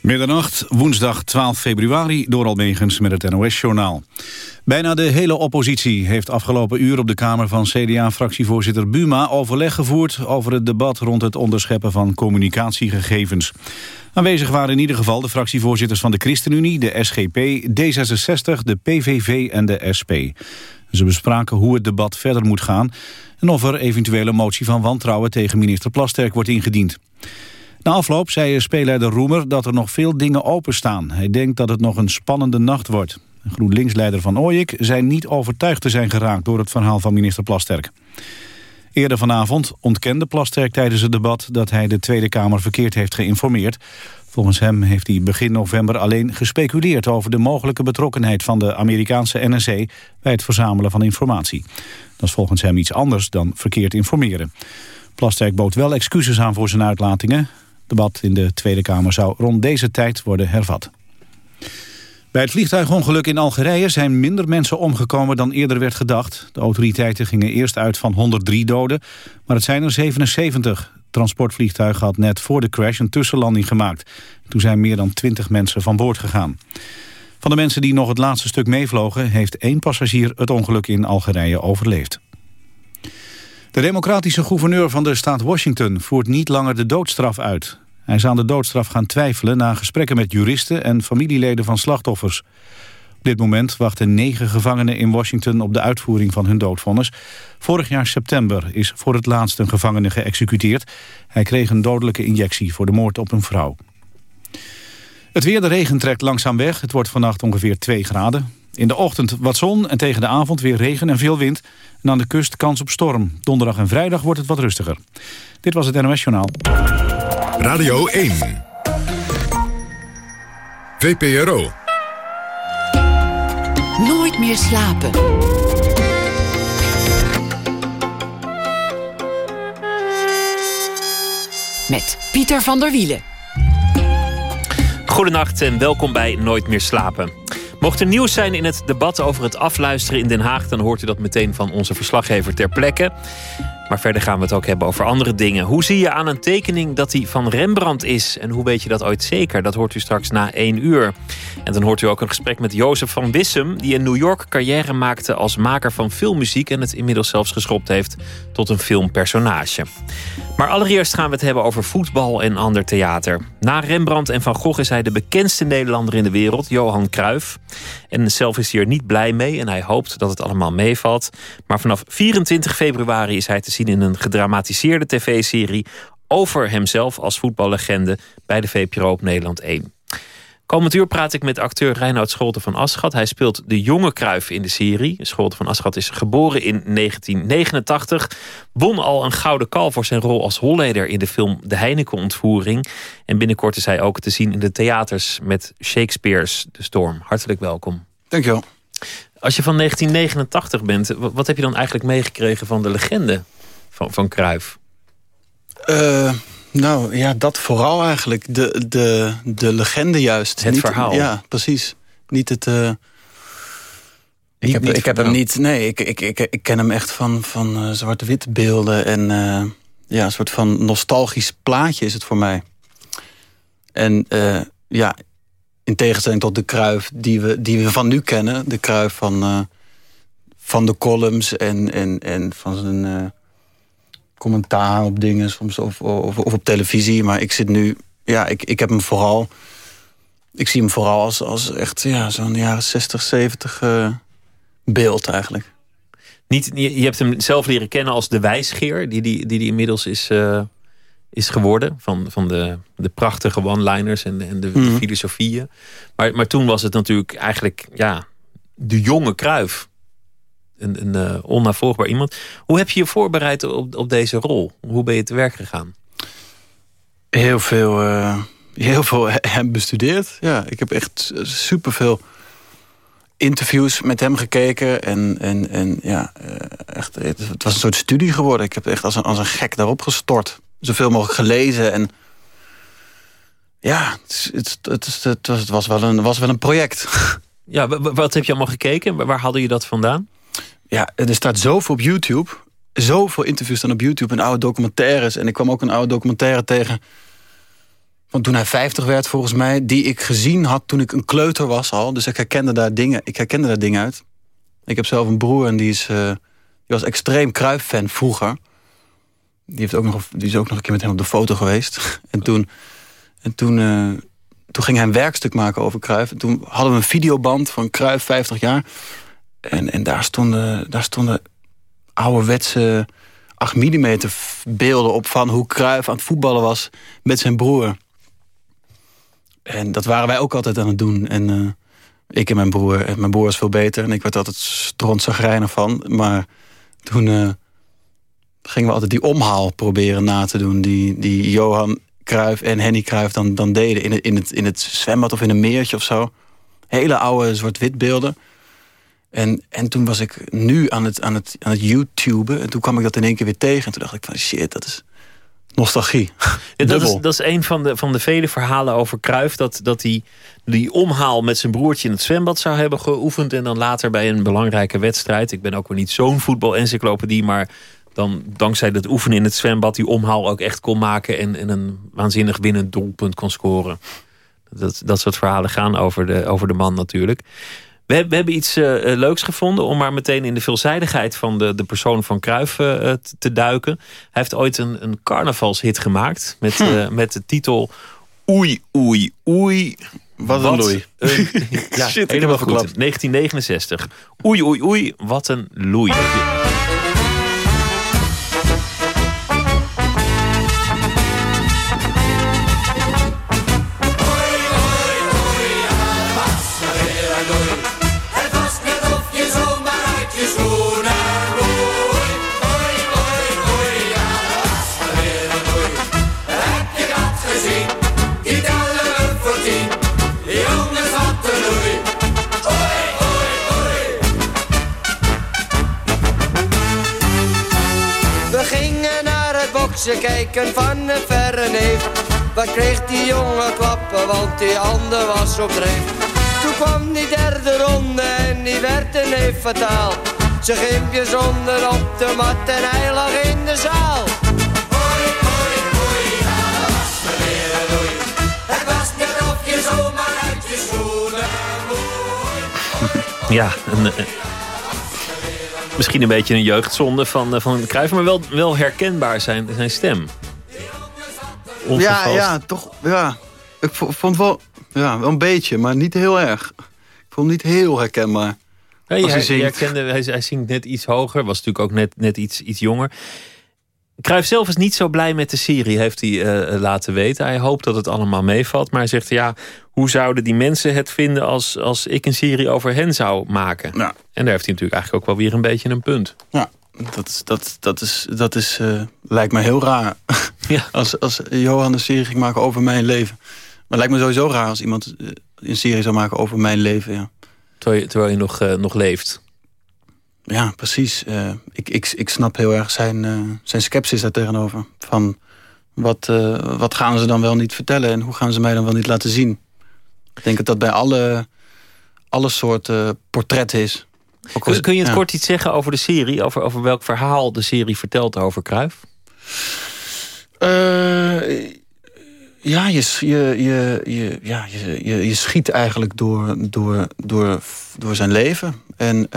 Middernacht, woensdag 12 februari, door Almegens met het NOS-journaal. Bijna de hele oppositie heeft afgelopen uur op de Kamer van CDA-fractievoorzitter Buma overleg gevoerd over het debat rond het onderscheppen van communicatiegegevens. Aanwezig waren in ieder geval de fractievoorzitters van de ChristenUnie, de SGP, D66, de PVV en de SP. Ze bespraken hoe het debat verder moet gaan en of er eventuele motie van wantrouwen tegen minister Plasterk wordt ingediend. Na afloop zei speelleider Roemer dat er nog veel dingen openstaan. Hij denkt dat het nog een spannende nacht wordt. GroenLinks-leider Van Ooyik zei niet overtuigd te zijn geraakt... door het verhaal van minister Plasterk. Eerder vanavond ontkende Plasterk tijdens het debat... dat hij de Tweede Kamer verkeerd heeft geïnformeerd. Volgens hem heeft hij begin november alleen gespeculeerd... over de mogelijke betrokkenheid van de Amerikaanse NSC... bij het verzamelen van informatie. Dat is volgens hem iets anders dan verkeerd informeren. Plasterk bood wel excuses aan voor zijn uitlatingen debat in de Tweede Kamer zou rond deze tijd worden hervat. Bij het vliegtuigongeluk in Algerije zijn minder mensen omgekomen dan eerder werd gedacht. De autoriteiten gingen eerst uit van 103 doden, maar het zijn er 77. Het transportvliegtuig had net voor de crash een tussenlanding gemaakt. Toen zijn meer dan 20 mensen van boord gegaan. Van de mensen die nog het laatste stuk meevlogen... heeft één passagier het ongeluk in Algerije overleefd. De democratische gouverneur van de staat Washington voert niet langer de doodstraf uit. Hij is aan de doodstraf gaan twijfelen na gesprekken met juristen en familieleden van slachtoffers. Op dit moment wachten negen gevangenen in Washington op de uitvoering van hun doodvonnis. Vorig jaar september is voor het laatst een gevangene geëxecuteerd. Hij kreeg een dodelijke injectie voor de moord op een vrouw. Het weer, de regen trekt langzaam weg. Het wordt vannacht ongeveer 2 graden. In de ochtend wat zon en tegen de avond weer regen en veel wind. En aan de kust kans op storm. Donderdag en vrijdag wordt het wat rustiger. Dit was het NOS Journaal. Radio 1. VPRO. Nooit meer slapen. Met Pieter van der Wielen. Goedenacht en welkom bij Nooit meer slapen. Mocht er nieuws zijn in het debat over het afluisteren in Den Haag... dan hoort u dat meteen van onze verslaggever ter plekke. Maar verder gaan we het ook hebben over andere dingen. Hoe zie je aan een tekening dat die van Rembrandt is? En hoe weet je dat ooit zeker? Dat hoort u straks na één uur. En dan hoort u ook een gesprek met Jozef van Wissem... die in New York carrière maakte als maker van filmmuziek... en het inmiddels zelfs geschopt heeft tot een filmpersonage. Maar allereerst gaan we het hebben over voetbal en ander theater. Na Rembrandt en Van Gogh is hij de bekendste Nederlander in de wereld, Johan Cruijff. En zelf is hij er niet blij mee en hij hoopt dat het allemaal meevalt. Maar vanaf 24 februari is hij te zien in een gedramatiseerde tv-serie... over hemzelf als voetballegende bij de VPRO op Nederland 1. Komend uur praat ik met acteur Reinoud Scholte van Aschat. Hij speelt de jonge Kruif in de serie. Scholte van Aschat is geboren in 1989. Won al een gouden kal voor zijn rol als Holleder in de film De Heineken-ontvoering. En binnenkort is hij ook te zien in de theaters met Shakespeare's De Storm. Hartelijk welkom. Dankjewel. Als je van 1989 bent, wat heb je dan eigenlijk meegekregen van de legende van, van Cruijff? Uh, nou ja, dat vooral eigenlijk. De, de, de legende juist. Het verhaal. Ja, precies. Niet het... Uh, ik heb, ik heb hem niet... Nee, ik, ik, ik, ik ken hem echt van, van uh, zwarte-witte beelden. En uh, ja, een soort van nostalgisch plaatje is het voor mij. En ja, in tegenstelling tot de kruif die we, die we van nu kennen. De kruif van, van de columns en, en, en van zijn commentaar op dingen soms of, of, of, op televisie. Maar ik zit nu, ja, ik, ik heb hem vooral, ik zie hem vooral als, als echt ja, zo'n jaren 60, 70 uh, beeld eigenlijk. Niet, je, hebt hem zelf leren kennen als de wijsgeer, die die, die, die inmiddels is, uh, is geworden. Van, van de, de prachtige one-liners en, en de, de mhm. filosofieën. Maar, maar toen was het natuurlijk eigenlijk ja, de jonge Kruif een, een uh, onnavolgbaar iemand. Hoe heb je je voorbereid op, op deze rol? Hoe ben je te werk gegaan? Heel veel, uh, heel veel hem bestudeerd. Ja, ik heb echt superveel interviews met hem gekeken. En, en, en ja, uh, echt, het was een soort studie geworden. Ik heb echt als een, als een gek daarop gestort. Zoveel mogelijk gelezen en... Ja, het, het, het, het, was, het was, wel een, was wel een project. Ja, wat heb je allemaal gekeken? Waar haalde je dat vandaan? Ja, er staat zoveel op YouTube. Zoveel interviews staan op YouTube en oude documentaires. En ik kwam ook een oude documentaire tegen... van toen hij 50 werd volgens mij... die ik gezien had toen ik een kleuter was al. Dus ik herkende daar dingen, ik herkende daar dingen uit. Ik heb zelf een broer en die, is, uh, die was extreem Cruijff-fan vroeger. Die, heeft ook nog, die is ook nog een keer met hem op de foto geweest. en toen, en toen, uh, toen ging hij een werkstuk maken over Cruijff. En toen hadden we een videoband van Cruijff 50 jaar. En, en daar, stonden, daar stonden ouderwetse 8 mm beelden op... van hoe Cruijff aan het voetballen was met zijn broer. En dat waren wij ook altijd aan het doen. En uh, ik en mijn broer. En mijn broer was veel beter. En ik werd altijd strontzagrijnig van. Maar toen uh, gingen we altijd die omhaal proberen na te doen. Die, die Johan Cruijff en Henny Cruijff dan, dan deden. In het, in, het, in het zwembad of in een meertje of zo. Hele oude zwart-wit beelden. En, en toen was ik nu aan het, aan, het, aan het YouTuben. En toen kwam ik dat in één keer weer tegen. En toen dacht ik van shit, dat is nostalgie. Ja, dat, is, dat is een van de, van de vele verhalen over Kruif. Dat, dat hij die omhaal met zijn broertje in het zwembad zou hebben geoefend. En dan later bij een belangrijke wedstrijd. Ik ben ook weer niet zo'n voetbal-encyclopedie. Maar dan dankzij dat oefenen in het zwembad die omhaal ook echt kon maken. En, en een waanzinnig winnend doelpunt kon scoren. Dat, dat soort verhalen gaan over de, over de man natuurlijk. We, we hebben iets uh, leuks gevonden om maar meteen in de veelzijdigheid van de, de persoon van Cruijff uh, te duiken. Hij heeft ooit een, een carnavalshit gemaakt met, hm. met de titel Oei, oei, oei. Wat een loei. Een, ja, Shit, helemaal goed. 1969. Oei, oei, oei, wat een loei. Ze kijken van een verre neef. Wat kreeg die jongen klappen, want die ander was op dreef. Toen kwam die derde ronde en die werd een neef fataal. Ze gimpje zonder op de mat en hij lag in de zaal. Hoi, hoi, hoi, dat was. Het was net of je zomaar uit je schoenen Ja, een, eh, Misschien een beetje een jeugdzonde van, uh, van Cruijff, maar wel, wel herkenbaar zijn, zijn stem. Ja, ja, toch. Ja. Ik vond wel, ja, wel een beetje, maar niet heel erg. Ik vond hem niet heel herkenbaar. hij, hij, herkende, hij, hij zingt net iets hoger, was natuurlijk ook net, net iets, iets jonger. Cruijff zelf is niet zo blij met de serie, heeft hij uh, laten weten. Hij hoopt dat het allemaal meevalt. Maar hij zegt, ja, hoe zouden die mensen het vinden... als, als ik een serie over hen zou maken? Ja. En daar heeft hij natuurlijk eigenlijk ook wel weer een beetje een punt. Ja, dat, is, dat, dat, is, dat is, uh, lijkt me heel raar. Ja. als, als Johan een serie ging maken over mijn leven. Maar het lijkt me sowieso raar als iemand een serie zou maken over mijn leven. Ja. Terwijl je, terwijl je nog, nog leeft. Ja, precies. Uh, ik, ik, ik snap heel erg zijn, uh, zijn sceptisch daar tegenover. Van wat, uh, wat gaan ze dan wel niet vertellen en hoe gaan ze mij dan wel niet laten zien? Ik denk dat dat bij alle, alle soorten portretten is. Kun, kun, je het kort iets zeggen over de serie? Over, over welk verhaal de serie vertelt over Kruif? ja, je, je, je, je, ja je, je, je schiet eigenlijk door, door, door, door zijn leven. En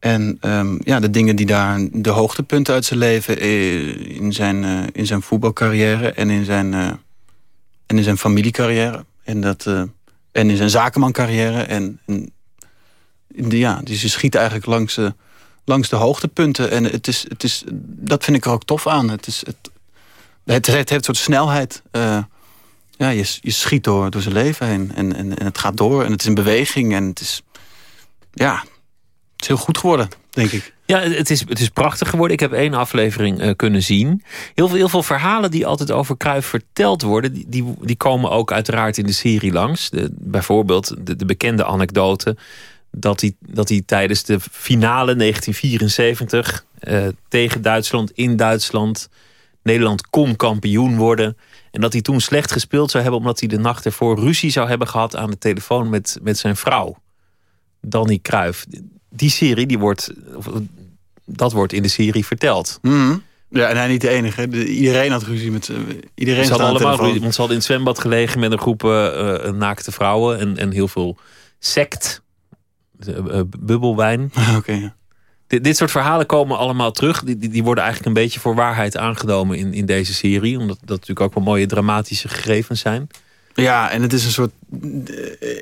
en um, ja, de dingen die daar, de hoogtepunten uit zijn leven... Eh, in zijn, uh, in zijn voetbalcarrière en in zijn, uh, en in zijn familiecarrière. En, dat, en in zijn zakenmancarrière. En, ja, dus je schiet eigenlijk langs, langs de hoogtepunten. En het is, het is, dat vind ik er ook tof aan. Het, is, het, het, heeft een soort snelheid. ja, je, je schiet door, door zijn leven heen. En, en, en het gaat door en het is in beweging. En het is... Ja, is heel goed geworden, denk ik. Ja, het is, het is prachtig geworden. Ik heb één aflevering uh, kunnen zien. Heel veel, heel veel verhalen die altijd over Kruif verteld worden... die, die, komen ook uiteraard in de serie langs. Bijvoorbeeld de, de bekende anekdote... Dat hij, dat hij tijdens de finale 1974 uh, eh, tegen Duitsland in Duitsland... Nederland kon kampioen worden... En dat hij toen slecht gespeeld zou hebben... omdat hij de nacht ervoor ruzie zou hebben gehad aan de telefoon met, met zijn vrouw. Danny Kruif die serie, die wordt, dat wordt in de serie verteld. Mm. Ja, en hij niet de enige. iedereen had ruzie met iedereen. Ze hadden allemaal ruzie, want ze hadden in het zwembad gelegen met een groep uh, naakte vrouwen en, en heel veel sect, uh, bubbelwijn. Oké. ja. dit, dit soort verhalen komen allemaal terug. Die, die, die, worden eigenlijk een beetje voor waarheid aangenomen in, in deze serie. Omdat dat natuurlijk ook wel mooie dramatische gegevens zijn. Ja, en het is een soort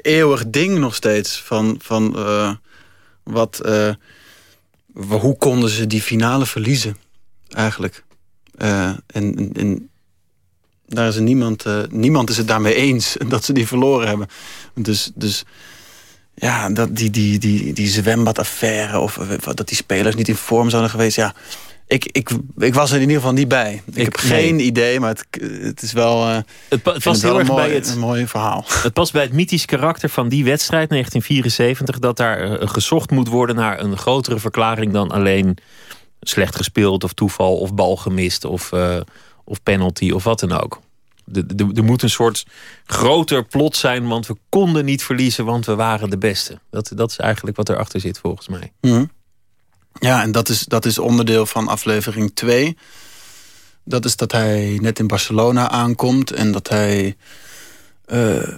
eeuwig ding nog steeds. Van, van wat, hoe konden ze die finale verliezen? eigenlijk. Uh, en, en, daar is er niemand, uh, niemand is het daarmee eens dat ze die verloren hebben. Dus, dus ja, dat, die, die, die, die zwembadaffaire of eh, dat die spelers niet in vorm zouden geweest. Ja, ik, ik, ik was er in ieder geval niet bij. Ik, heb geen idee, maar het, het is wel, uh, het, het past heel erg bij het een mooi verhaal. Het past bij het mythisch karakter van die wedstrijd 1974 dat daar gezocht moet worden naar een grotere verklaring dan alleen slecht gespeeld of toeval of bal gemist of, uh, of penalty of wat dan ook. Er moet een soort groter plot zijn, want we konden niet verliezen, want we waren de beste. Dat, dat is eigenlijk wat erachter zit volgens mij. Mm. Ja, en dat is, dat is onderdeel van aflevering 2. Dat is dat hij net in Barcelona aankomt en dat hij... Uh,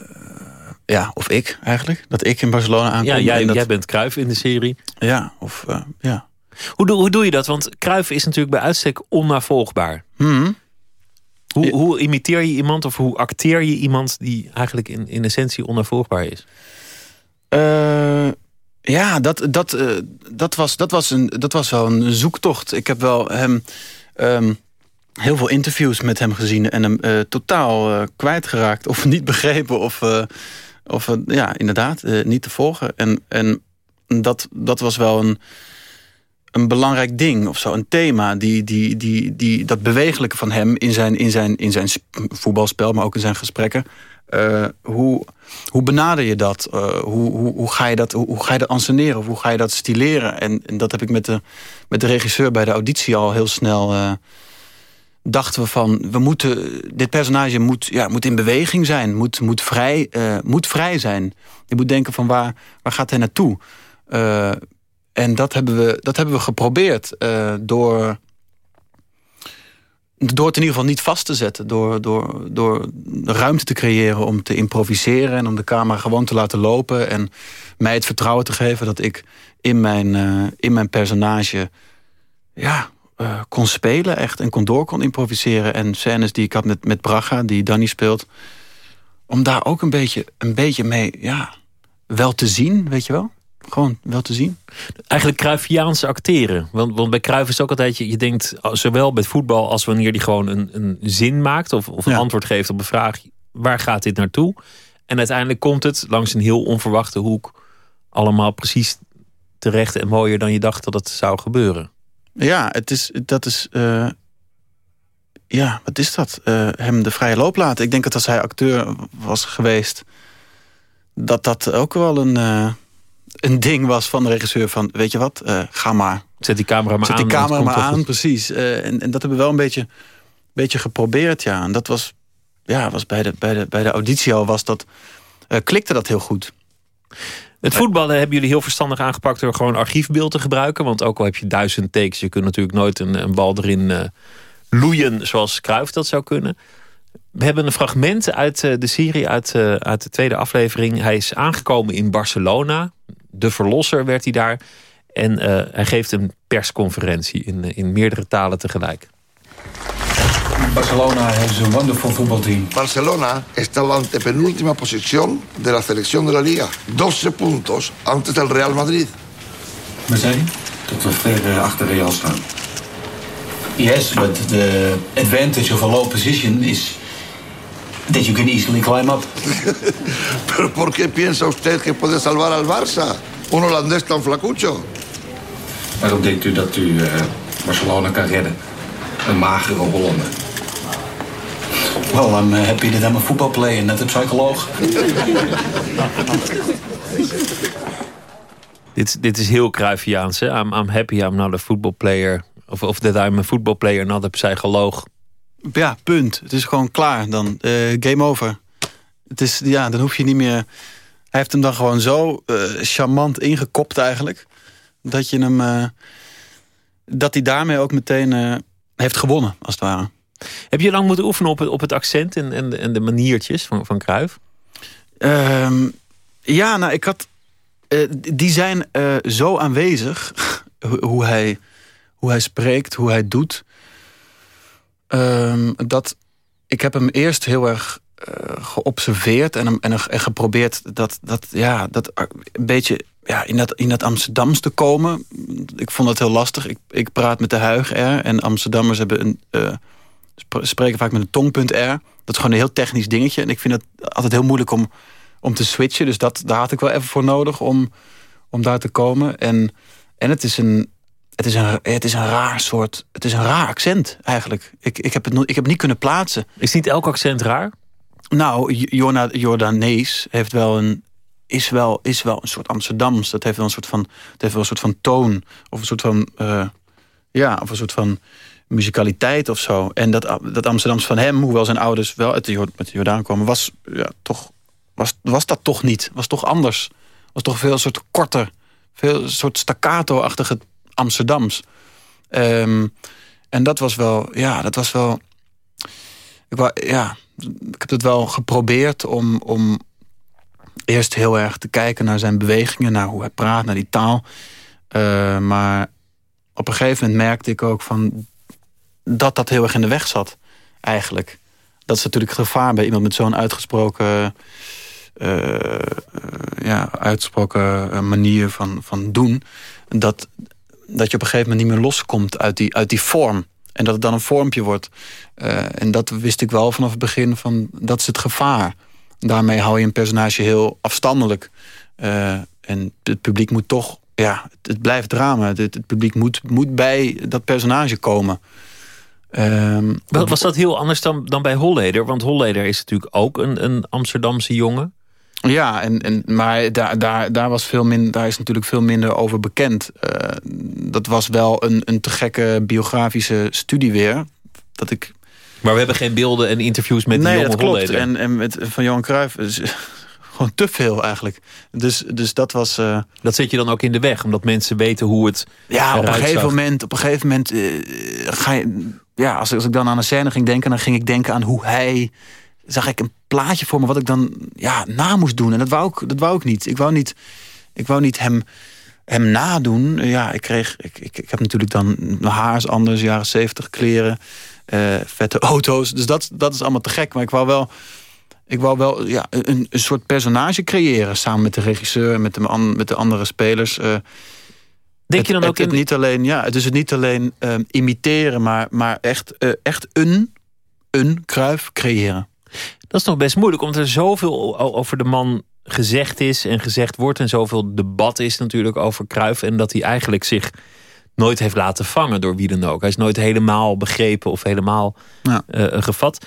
ja, of ik eigenlijk. Dat ik in Barcelona aankom. Ja, jij, dat... jij bent Kruif in de serie. Ja, of uh, ja. Hoe, doe, hoe doe je dat? Want Kruif is natuurlijk bij uitstek onnavolgbaar. Hmm. Hoe, hoe, imiteer je iemand of hoe acteer je iemand die eigenlijk in, in essentie onnavolgbaar is? Uh, ja, dat, dat, uh, dat, was, dat, was een, dat was wel een zoektocht. Ik heb wel hem um, heel veel interviews met hem gezien en hem uh, totaal kwijtgeraakt of niet begrepen of, of ja, inderdaad niet te volgen. En, en dat, dat was wel een een belangrijk ding of zo. Een thema, die, die, die, die, dat bewegelijke van hem in zijn, in, zijn, in zijn voetbalspel, maar ook in zijn gesprekken. Uh, hoe, hoe benader je dat? Uh, hoe, hoe, hoe, ga je dat hoe, hoe, ga je dat anseneren? Hoe ga je dat stileren? En, dat heb ik met de, met de regisseur bij de auditie al heel snel... Uh, dachten we van, we moeten, dit personage moet, ja, moet in beweging zijn. Moet, moet, vrij, moet vrij zijn. Je moet denken van, waar, waar gaat hij naartoe? En dat hebben we, dat hebben we geprobeerd door, door het in ieder geval niet vast te zetten. Door, door, door ruimte te creëren om te improviseren... en om de camera gewoon te laten lopen. En mij het vertrouwen te geven dat ik in mijn, uh, in mijn personage... ja, uh, kon spelen echt en kon door kon improviseren. En scènes die ik had met, met Braga, die Danny speelt... om daar ook een beetje, een beetje mee ja, wel te zien, weet je wel? Gewoon wel te zien. Eigenlijk Cruyffiaanse acteren. Want, want bij Cruyff is het ook altijd, je, je denkt zowel bij voetbal als wanneer die gewoon een, een zin maakt of, of een antwoord geeft op een vraag, waar gaat dit naartoe? En uiteindelijk komt het langs een heel onverwachte hoek allemaal precies terecht en mooier dan je dacht dat het zou gebeuren. Ja, het is, dat is, uh, ja, wat is dat? Uh, hem de vrije loop laten. Ik denk dat als hij acteur was geweest, dat dat ook wel een... Uh, een ding was van de regisseur van... weet je wat, uh, ga maar. Zet die camera maar Zet aan. die camera maar aan, precies. Uh, en, en dat hebben we wel een beetje, beetje geprobeerd, ja. En dat was, ja, was bij, de, bij, de, bij de auditie al... Was dat, uh, klikte dat heel goed. Het voetballen hebben jullie heel verstandig aangepakt... door gewoon archiefbeeld te gebruiken. Want ook al heb je duizend takes... je kunt natuurlijk nooit een, een bal erin loeien zoals Cruijff dat zou kunnen... We hebben een fragment uit de serie, uit, uit de tweede aflevering. Hij is aangekomen in Barcelona de verlosser werd hij daar. En uh, hij geeft een persconferentie in, eh, in meerdere talen tegelijk. Barcelona has a wonderful football team. Barcelona está en la antepenúltima posición de la selección de la Liga. 12 puntos antes del Real Madrid. Zei hij? Dat we ver achter Real staan. Yes, but the advantage of a low position is that you can easily climb up. ¿Pero por qué piensa usted que puede salvar al Barça? Un holandés tan flacucho. Waarom denkt u dat u uh, Barcelona kan redden? Een magere Hollander. Well, I'm uh, happy that I'm a football player, net een psycholoog. dit, dit is heel Cruyffiaans, hè? I'm, I'm happy I'm not a football player. Of, of that I'm a football player, not a psycholoog. Ja, punt. Het is gewoon klaar dan. Uh, game over. Het is, ja, dan hoef je niet meer... Hij heeft hem dan gewoon zo uh, charmant ingekopt eigenlijk. Dat je hem... Uh, dat hij daarmee ook meteen heeft gewonnen, als het ware. Heb je lang moeten oefenen op het, op het accent en, en, en de maniertjes van, van Cruijff? Ehm, ja, nou, ik had... Die zijn zo aanwezig, hoe, hij, hoe hij spreekt, hoe hij doet... Um, dat ik heb hem eerst heel erg uh, geobserveerd en, en, en geprobeerd dat, dat, ja, dat een beetje ja, in, dat, in dat Amsterdams te komen. Ik vond dat heel lastig. Ik, ik praat met de huig R en Amsterdammers hebben een, uh, spreken vaak met een tongpunt R. Dat is gewoon een heel technisch dingetje. En ik vind het altijd heel moeilijk om, om te switchen. Dus dat, daar had ik wel even voor nodig om, om daar te komen. En, en het is een, het is, een, het is een raar soort... Het is een raar accent, eigenlijk. Ik, ik, heb, het, ik heb het niet kunnen plaatsen. Is niet elk accent raar? Nou, Jordanees heeft wel een, is, wel, is wel een soort Amsterdams. Dat heeft wel een soort van, het heeft wel een soort van toon. Of een soort van... Uh, ja, of een soort van muzikaliteit of zo. En dat, dat Amsterdams van hem, hoewel zijn ouders wel uit de, met de Jordaan komen... was, ja, toch, was, was dat toch niet. Was toch anders. Was toch veel soort korter. Veel soort staccato-achtige Amsterdams. Um, en dat was wel, ja, dat was wel... Ik, wou, ja, ik heb het wel geprobeerd om, om eerst heel erg te kijken naar zijn bewegingen... naar hoe hij praat, naar die taal. Uh, maar op een gegeven moment merkte ik ook van dat dat heel erg in de weg zat, eigenlijk. Dat is natuurlijk gevaar bij iemand met zo'n uitgesproken... Uh, ja, uitgesproken manier van, van doen... Dat, dat je op een gegeven moment niet meer loskomt uit die, uit die vorm. En dat het dan een vormpje wordt. Uh, en dat wist ik wel vanaf het begin van dat is het gevaar. Daarmee hou je een personage heel afstandelijk. Uh, en het publiek moet toch, ja, het, blijft drama. Het, het, publiek moet, moet bij dat personage komen. Um, was dat heel anders dan, dan bij Holleder? Want Holleder is natuurlijk ook een, een Amsterdamse jongen. Ja, en, en, maar daar, daar, daar, was veel minder, daar is natuurlijk veel minder over bekend. Uh, dat was wel een, een te gekke biografische studie weer. Dat ik... Maar we hebben geen beelden en interviews met nee, die jonge dat klopt. En, en met, van Johan Cruijff gewoon te veel eigenlijk. Dus, dus dat was... Uh... Dat zet je dan ook in de weg, omdat mensen weten hoe het Ja, op een gegeven moment, op een gegeven moment uh, ga je... Ja, als, als ik dan aan een scène ging denken, dan ging ik denken aan hoe hij zag ik een plaatje voor me wat ik dan ja, na moest doen. En dat wou ik, dat wou ik niet. Ik wou niet, ik wou niet hem, hem nadoen. Ja, ik kreeg. Ik, ik, ik heb natuurlijk dan mijn haar is anders, jaren zeventig kleren, uh, vette auto's. Dus dat, dat is allemaal te gek. Maar ik wou wel. Ik wou wel ja, een, een soort personage creëren samen met de regisseur, met de, met de andere spelers. Uh, Denk je dan ook het, het niet alleen, ja, het is het niet alleen uh, imiteren, maar, maar echt, uh, echt een, een kruif creëren. Dat is nog best moeilijk, omdat er zoveel over de man gezegd is en gezegd wordt. En zoveel debat is natuurlijk over Kruif. En dat hij eigenlijk zich nooit heeft laten vangen door wie dan ook. Hij is nooit helemaal begrepen of helemaal ja. uh, gevat.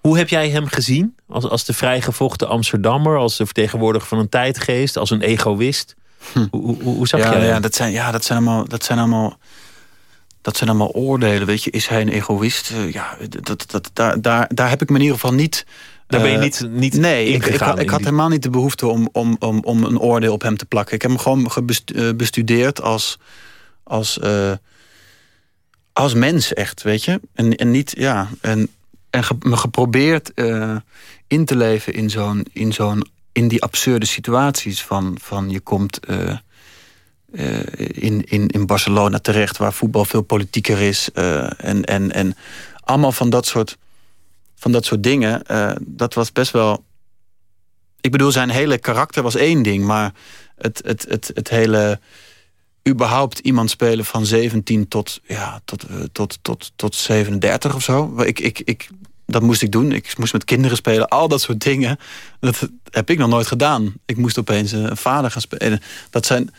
Hoe heb jij hem gezien? Als, als de vrijgevochten Amsterdammer, als de vertegenwoordiger van een tijdgeest, als een egoïst? Hm. Hoe, hoe, hoe, zag ja, jij ja, dat zijn, ja, dat zijn allemaal. Dat zijn allemaal dat zijn allemaal oordelen, weet je. Is hij een egoïst? Uh, ja, dat, dat, daar, daar, daar heb ik me in ieder geval niet daar ben je niet, niet nee, ik, ik, had, ik had helemaal niet de behoefte om, om, om, om een oordeel op hem te plakken. Ik heb hem gewoon eh, bestudeerd als, als, uh, als mens echt, weet je. En, en niet, ja, en, en me geprobeerd uh, in te leven in zo'n, in zo'n, in die absurde situaties van, van je komt uh, in, in, in Barcelona terecht, waar voetbal veel politieker is. en, en, en allemaal van dat soort van dat soort dingen. Uh, dat was best wel... Ik bedoel, zijn hele karakter was één ding. Maar het, het, het, het hele... überhaupt iemand spelen van 17 tot, ja, tot, uh, tot, tot, tot 37 of zo. Ik, ik, ik, dat moest ik doen. Ik moest met kinderen spelen. Al dat soort dingen. Dat heb ik nog nooit gedaan. Ik moest opeens een vader gaan spelen. Dat zijn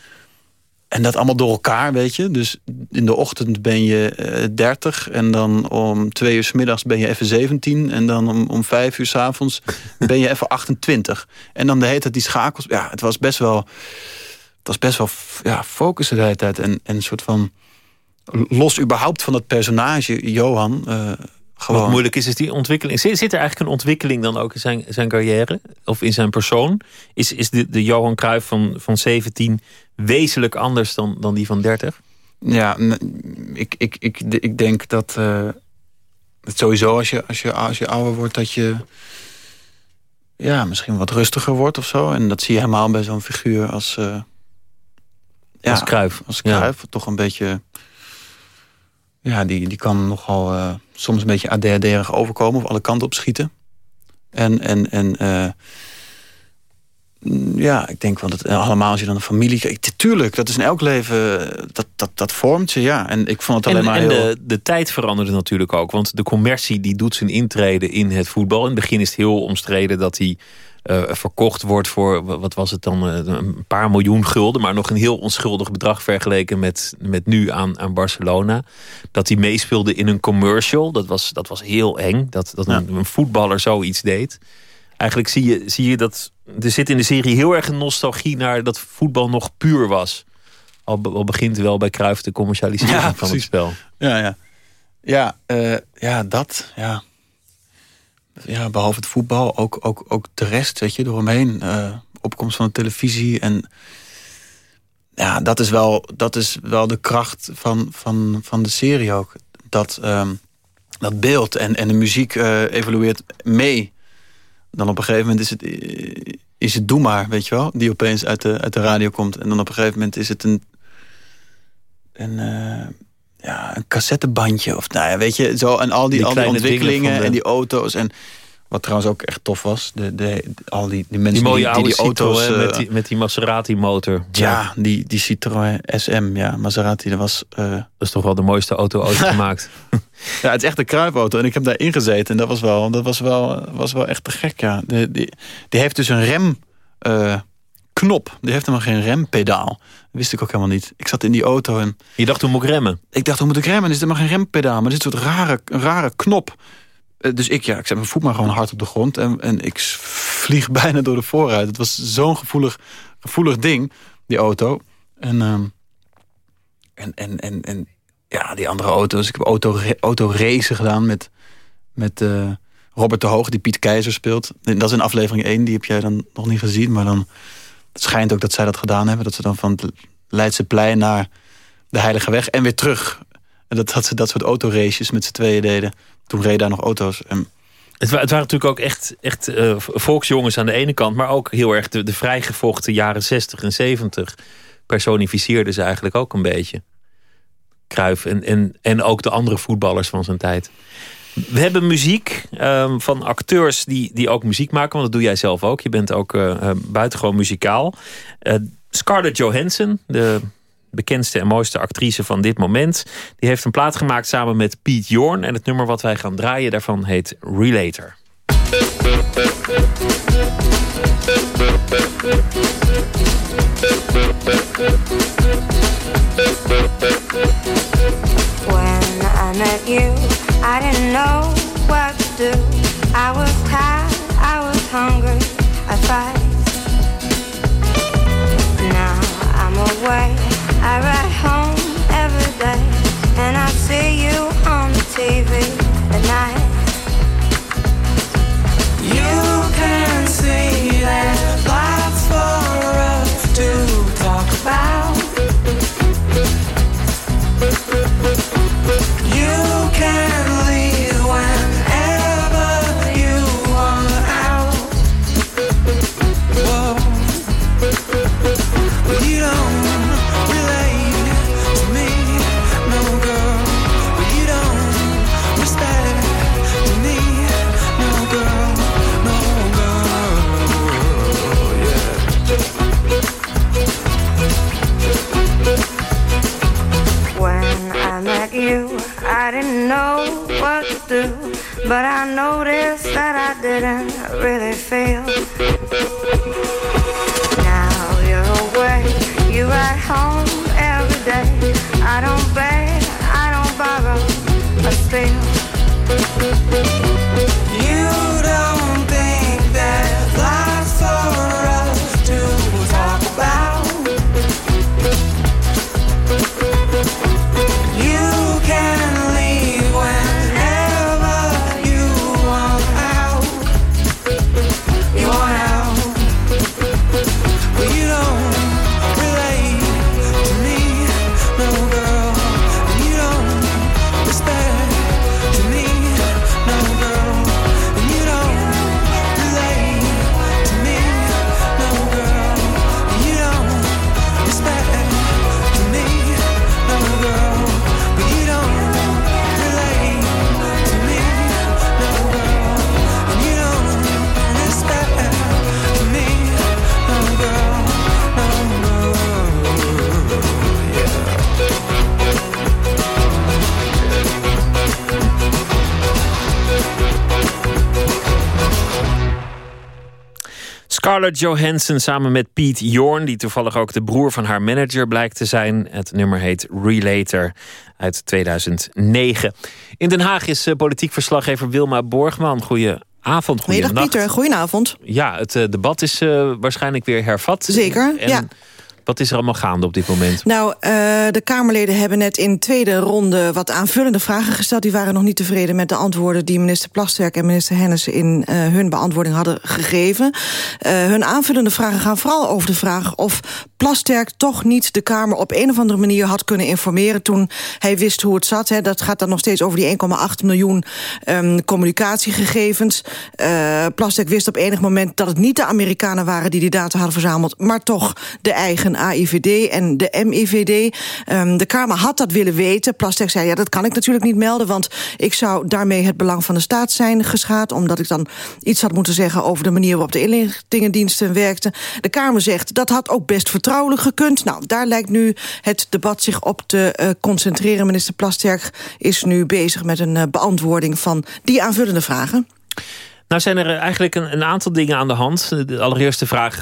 en dat allemaal door elkaar, weet je. Dus in de ochtend ben je uh, eh, 30 en dan om twee uur s middags ben je even 17. En dan om, om vijf uur s avonds ben je even 28. En dan de hele tijd die schakels. Ja, het was best wel, het was best wel ja, focussen de hele tijd. En, en een soort van, los überhaupt van dat personage, Johan... Uh, gewoon. Wat moeilijk is, is die ontwikkeling. Zit, zit er eigenlijk een ontwikkeling dan ook in zijn, zijn carrière? Of in zijn persoon? Is, is de, de Johan Cruijff van, van 17 wezenlijk anders dan, dan die van 30? Ja, ik, ik, ik, ik denk dat uh, sowieso als je, als, je, als je ouder wordt... dat je ja, misschien wat rustiger wordt of zo. En dat zie je helemaal bij zo'n figuur als... Uh, ja, als Kruif. Als Kruif. Toch een beetje... Ja, die, die kan nogal uh, soms een beetje ADHD-erig overkomen. Of alle kanten op schieten. En, en, en ja, ik denk wel dat eh, allemaal als je dan een familie kijkt. Tuurlijk, dat is in elk leven, dat, dat, dat vormt je, ja. En ik vond het alleen maar en heel... de, de tijd veranderde natuurlijk ook. Want de commercie die doet zijn intrede in het voetbal. In het begin is het heel omstreden dat hij uh, verkocht wordt voor, wat was het dan, uh, een paar miljoen gulden. Maar nog een heel onschuldig bedrag vergeleken met, met nu aan, aan Barcelona. Dat hij meespeelde in een commercial. Dat was, dat was heel eng, dat, dat een, een voetballer zoiets deed. Eigenlijk zie je, zie je dat er zit in de serie heel erg een nostalgie naar dat voetbal nog puur was. Al, al begint wel bij Cruijff de commercialisering van het spel. Ja, ja. Ja, uh, ja, dat. Ja. ja, behalve het voetbal, ook, ook, ook de rest, weet je, eromheen. Uh, opkomst van de televisie en ja, dat is wel, dat is wel de kracht van, van, van de serie ook. Dat, um, dat beeld en, en de muziek uh, evolueert mee dan op een gegeven moment is het, is het Doe maar, weet je wel. Die opeens uit de, uit de radio komt. En dan op een gegeven moment is het een... een uh, ja, een cassettebandje. Of nou ja, weet je, zo. En al die, al die ontwikkelingen en die auto's. En wat trouwens ook echt tof was. De, de, al die, die mensen die, mooie die, die, auto's... Uh, met, die, met die Maserati motor. Ja, die, die Citroën SM. Ja, Maserati, dat was... Uh, dat is toch wel de mooiste auto ooit gemaakt. Ja, het is echt een kruipauto. En ik heb daarin gezeten. En dat was wel, dat was wel, was wel echt te gek, ja. Die, die, die heeft dus een rem... Uh, knop. Die heeft helemaal geen rempedaal. Dat wist ik ook helemaal niet. Ik zat in die auto en... Je dacht, hoe moet ik remmen? Ik dacht, hoe moet ik remmen? Er is helemaal geen rempedaal. Maar dit is een soort rare, rare knop. Uh, dus ik, ja, ik zet mijn voet maar gewoon hard op de grond. En, en ik vlieg bijna door de voorruit. Het was zo'n gevoelig, gevoelig ding, die auto. En, uh, en, en, en, en ja, die andere auto's. Ik heb auto, auto racen gedaan met, met uh, Robert de Hoog, die Piet Keizer speelt. En dat is in aflevering 1, die heb jij dan nog niet gezien. Maar dan het schijnt ook dat zij dat gedaan hebben. Dat ze dan van het Leidseplein naar de Heilige Weg en weer terug. En dat, dat ze dat soort autoraces met z'n tweeën deden. Toen reden daar nog auto's. Het, het, waren natuurlijk ook echt, echt uh, volksjongens aan de ene kant... maar ook heel erg de, vrijgevochten jaren 60 en 70... personificeerden ze eigenlijk ook een beetje. Kruif en, en, en ook de andere voetballers van zijn tijd. We hebben muziek um, van acteurs die, die ook muziek maken. Want dat doe jij zelf ook. Je bent ook uh, buitengewoon muzikaal. Scarlett Johansson, de bekendste en mooiste actrice van dit moment. Die heeft een plaat gemaakt samen met Pete Jorn. En het nummer wat wij gaan draaien daarvan heet Relator. When I met you, I didn't know what to do. I was tired, I was hungry, I fight. Now I'm away, and I see you on the TV at night. You can see that lots for us to talk about. You can leave Met you, I didn't know what to do, but I noticed that I didn't really feel. Now you're away, you ride home every day. I don't beg, Scarlett Johansson samen met Pete Jorn, die toevallig ook de broer van haar manager blijkt te zijn. Het nummer heet Relator uit 2009. In Den Haag is eh, politiek verslaggever Wilma Borgman. Goedenavond, goedendag. Pieter, goedenavond. Ja, het uh, debat is uh, waarschijnlijk weer hervat. Zeker, en ja. Wat is er allemaal gaande op dit moment? Nou, uh, de Kamerleden hebben net in tweede ronde wat aanvullende vragen gesteld. Die waren nog niet tevreden met de antwoorden die minister Plasterk en minister Hennis in uh, hun beantwoording hadden gegeven. Uh, hun aanvullende vragen gaan vooral over de vraag of Plasterk toch niet de Kamer op een of andere manier had kunnen informeren toen hij wist hoe het zat. Hè. Dat gaat dan nog steeds over die 1,8 miljoen um, communicatiegegevens. Plasterk wist op enig moment dat het niet de Amerikanen waren die die data hadden verzameld, maar toch de eigen AIVD en de MIVD. Um, de Kamer had dat willen weten. Plasterk zei, ja, dat kan ik natuurlijk niet melden... want ik zou daarmee het belang van de staat zijn geschaad... omdat ik dan iets had moeten zeggen over de manier waarop de inlichtingendiensten werkten. De Kamer zegt, dat had ook best vertrouwelijk gekund. Nou, daar lijkt nu het debat zich op te uh, concentreren. Minister Plasterk is nu bezig met een uh, beantwoording van die aanvullende vragen. Nou zijn er eigenlijk een, een aantal dingen aan de hand. De allereerste vraag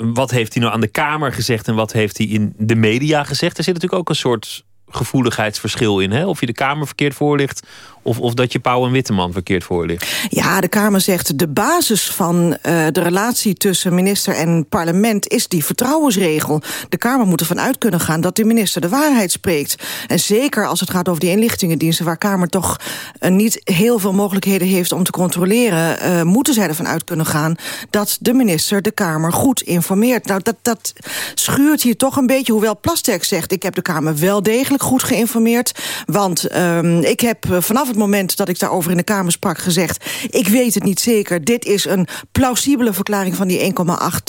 wat heeft hij nou aan de Kamer gezegd en wat heeft hij in de media gezegd? Er zit natuurlijk ook een soort gevoeligheidsverschil in. Hè? Of je de Kamer verkeerd voorligt of, of dat je Pauw en Witteman verkeerd voorligt. Ja, de Kamer zegt de basis van uh, de relatie tussen minister en parlement is die vertrouwensregel. De Kamer moet ervan uit kunnen gaan dat de minister de waarheid spreekt. En zeker als het gaat over die inlichtingendiensten... waar Kamer toch uh, niet heel veel mogelijkheden heeft om te controleren... Uh, moeten zij ervan uit kunnen gaan dat de minister de Kamer goed informeert. Nou, dat, dat schuurt hier toch een beetje, hoewel Plasterk zegt... ik heb de Kamer wel degelijk goed geïnformeerd. Want uh, ik heb vanaf het moment dat ik daarover in de Kamer sprak gezegd... ik weet het niet zeker, dit is een plausibele verklaring... van die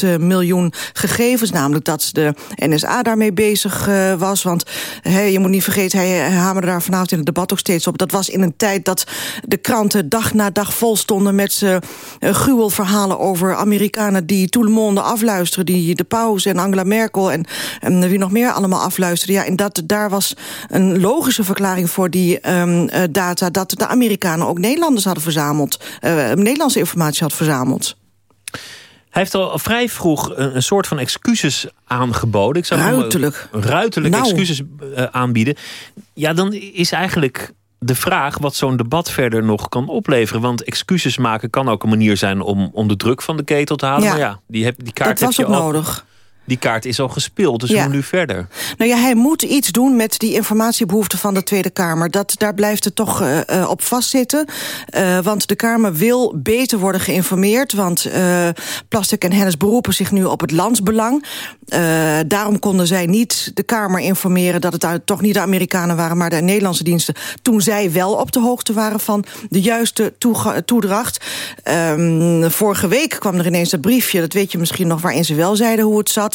1,8 miljoen gegevens. Namelijk dat de NSA daarmee bezig uh, was. Want je moet niet vergeten, hij, hamerde daar vanavond in het debat ook steeds op. Dat was in een tijd dat de kranten dag na dag vol stonden... met ze uh, gruwelverhalen over Amerikanen die tout le monde afluisteren... die de paus en Angela Merkel en, en wie nog meer allemaal afluisteren. Ja, en dat, daar was een logische verklaring voor die uh, data dat de Amerikanen ook Nederlanders hadden verzameld. Uh, Nederlandse informatie had verzameld. Hij heeft al vrij vroeg een, een soort van excuses aangeboden. Ik zou ruiterlijk. Ruiterlijk nou. excuses uh, aanbieden. Ja, dan is eigenlijk de vraag wat zo'n debat verder nog kan opleveren. Want excuses maken kan ook een manier zijn om, om de druk van de ketel te halen. Ja. Maar ja, die, heb, die kaart dat was heb je ook al, nodig. Die kaart is al gespeeld, dus Ja. hoe nu verder? Nou ja, hij moet iets doen met die informatiebehoeften van de Tweede Kamer. Dat, daar blijft het toch uh, uh, op vastzitten. Uh, want de Kamer wil beter worden geïnformeerd. Want Plastic en Hennis beroepen zich nu op het landsbelang. Daarom konden zij niet de Kamer informeren... dat het toch niet de Amerikanen waren, maar de Nederlandse diensten... toen zij wel op de hoogte waren van de juiste toedracht. Um, vorige week kwam er ineens dat briefje, dat weet je misschien nog... waarin ze wel zeiden hoe het zat.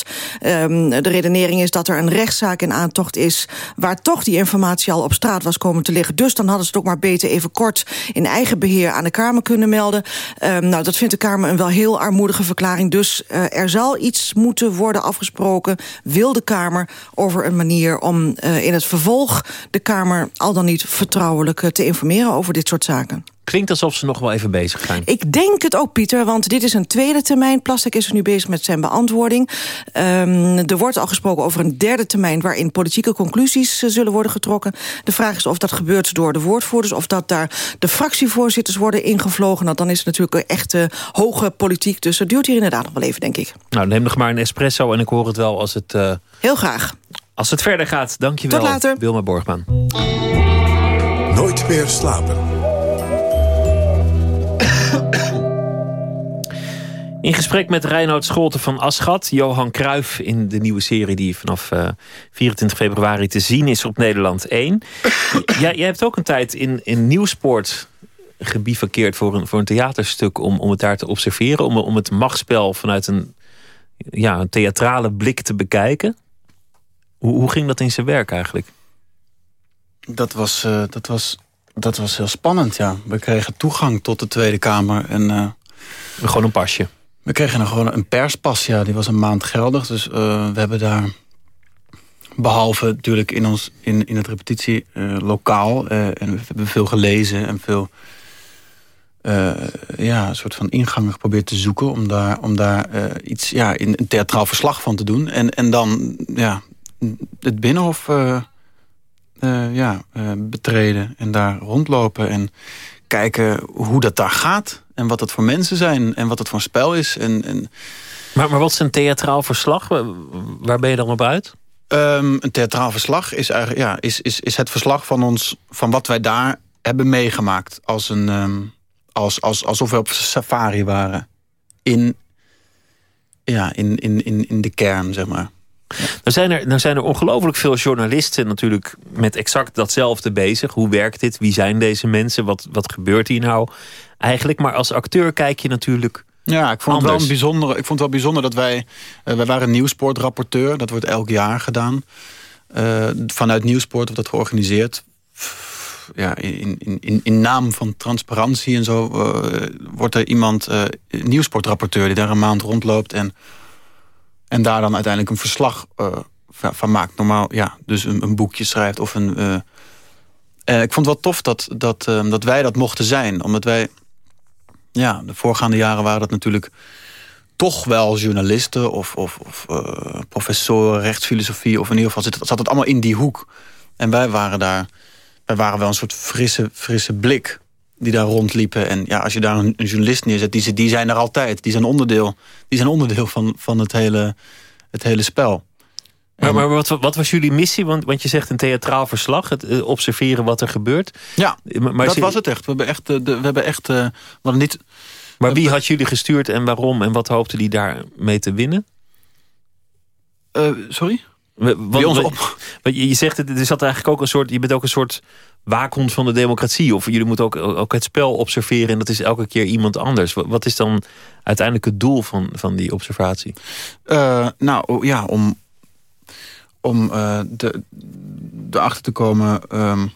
Um, de redenering is dat er een rechtszaak in aantocht is... waar toch die informatie al op straat was komen te liggen. Dus dan hadden ze het ook maar beter even kort... in eigen beheer aan de Kamer kunnen melden. Um, nou, dat vindt de Kamer een wel heel armoedige verklaring. Dus uh, er zal iets moeten worden afgesproken... wil de Kamer over een manier om uh, in het vervolg... de Kamer al dan niet vertrouwelijk uh, te informeren over dit soort zaken. Klinkt alsof ze nog wel even bezig zijn. Ik denk het ook, Pieter, want dit is een tweede termijn. Plastic is er nu bezig met zijn beantwoording. Um, er wordt al gesproken over een derde termijn... waarin politieke conclusies uh, zullen worden getrokken. De vraag is of dat gebeurt door de woordvoerders... of dat daar de fractievoorzitters worden ingevlogen. Nou, dan is het natuurlijk een echte hoge politiek. Dus dat duurt hier inderdaad nog wel even, denk ik. Nou, neem nog maar een espresso en ik hoor het wel als het... Uh, Heel graag. Als het verder gaat, dank je wel. Tot later. Wilma Borgman. Nooit meer slapen. In gesprek met Reinoud Scholten van Aschat, Johan Cruijff in de nieuwe serie die vanaf uh, 24 februari te zien is op Nederland 1. jij, jij hebt ook een tijd in, in Nieuwsport gebivakkeerd voor een, voor een theaterstuk om, om het daar te observeren, om, om het machtsspel vanuit een, ja, een theatrale blik te bekijken. Hoe, hoe ging dat in zijn werk eigenlijk? Dat was, uh, dat, was, dat was heel spannend, ja. We kregen toegang tot de Tweede Kamer en... Uh, Gewoon een pasje? We kregen een, gewoon een perspas, ja. Die was een maand geldig. Dus uh, we hebben daar, behalve natuurlijk in, ons, in, in het repetitielokaal... Uh, en we hebben veel gelezen en veel ja, een soort van ingang geprobeerd te zoeken... om daar, om daar iets ja, in een theatraal verslag van te doen. En, en dan ja, het Binnenhof ja, betreden en daar rondlopen... en kijken hoe dat daar gaat en wat het voor mensen zijn en wat het voor een spel is. En, en... Maar, maar wat is een theatraal verslag? Waar ben je dan op uit? Um, een theatraal verslag is, eigenlijk, ja, is, is, is het verslag van ons van wat wij daar hebben meegemaakt. Als een, um, als, als, alsof we op safari waren. In, ja, in, in, in, in de kern, zeg maar. Nou zijn er, nou zijn er ongelooflijk veel journalisten natuurlijk met exact datzelfde bezig. Hoe werkt dit? Wie zijn deze mensen? Wat, wat gebeurt hier nou eigenlijk? Maar als acteur kijk je natuurlijk ja, ik vond, het wel, bijzonder, ik vond het wel bijzonder dat wij... Uh, wij waren nieuwsportrapporteur, dat wordt elk jaar gedaan. Uh, vanuit Nieuwsport wordt dat georganiseerd. Ja, in, in, in, in naam van transparantie en zo... Uh, wordt er iemand, nieuwsportrapporteur... die daar een maand rondloopt en en daar dan uiteindelijk een verslag uh, van maakt. Normaal, ja, dus een, een boekje schrijft of een... Uh, ik vond het wel tof dat, dat, dat wij dat mochten zijn. Omdat wij... Ja, de voorgaande jaren waren dat natuurlijk toch wel journalisten of, of, of professoren rechtsfilosofie... of in ieder geval zat het, zat het allemaal in die hoek. En wij waren daar... Wij waren wel een soort frisse, frisse blik die daar rondliepen. En ja, als je daar een, journalist neerzet, die, die zijn er altijd. Die zijn onderdeel, die zijn onderdeel van, van het, hele, het hele spel. Maar, maar wat, wat, was jullie missie? Want, want je zegt een theatraal verslag, het eh, observeren wat er gebeurt. Ja, maar, dat was het echt. We hebben echt, eh, de, we hebben echt uh, we niet... Maar wie had jullie gestuurd en waarom? En wat hoopte die daarmee te winnen? Uh, sorry? Wat, ons op. je, je zegt, het, er zat eigenlijk ook een soort, je bent ook een soort waakhond van de democratie. Of jullie moeten ook, ook het spel observeren en dat is elke keer iemand anders. Wat is dan uiteindelijk het doel van, van die observatie? Uh, nou ja, om, om uh, de, erachter te komen um,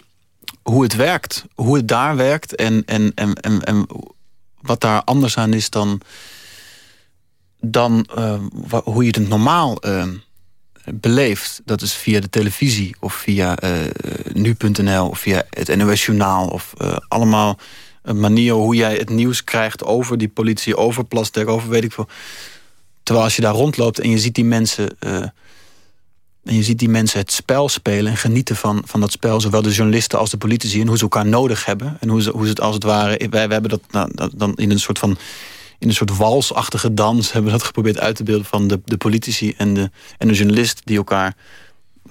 hoe het werkt. Hoe het daar werkt en, en, en, en, wat daar anders aan is dan, dan uh, hoe je het normaal beleeft, dat is via de televisie of via uh, nu.nl of via het NOS Journaal of uh, allemaal een manier hoe jij het nieuws krijgt over die politie, over Plastic, over weet ik veel. Terwijl als je daar rondloopt en je ziet die mensen en je ziet die mensen het spel spelen en genieten van, van dat spel, zowel de journalisten als de politici en hoe ze elkaar nodig hebben en hoe ze, hoe ze het als het ware, wij, hebben dat nou, dan in een soort van in een soort walsachtige dans hebben we dat geprobeerd uit te beelden van de, de politici en de, en de journalist die elkaar,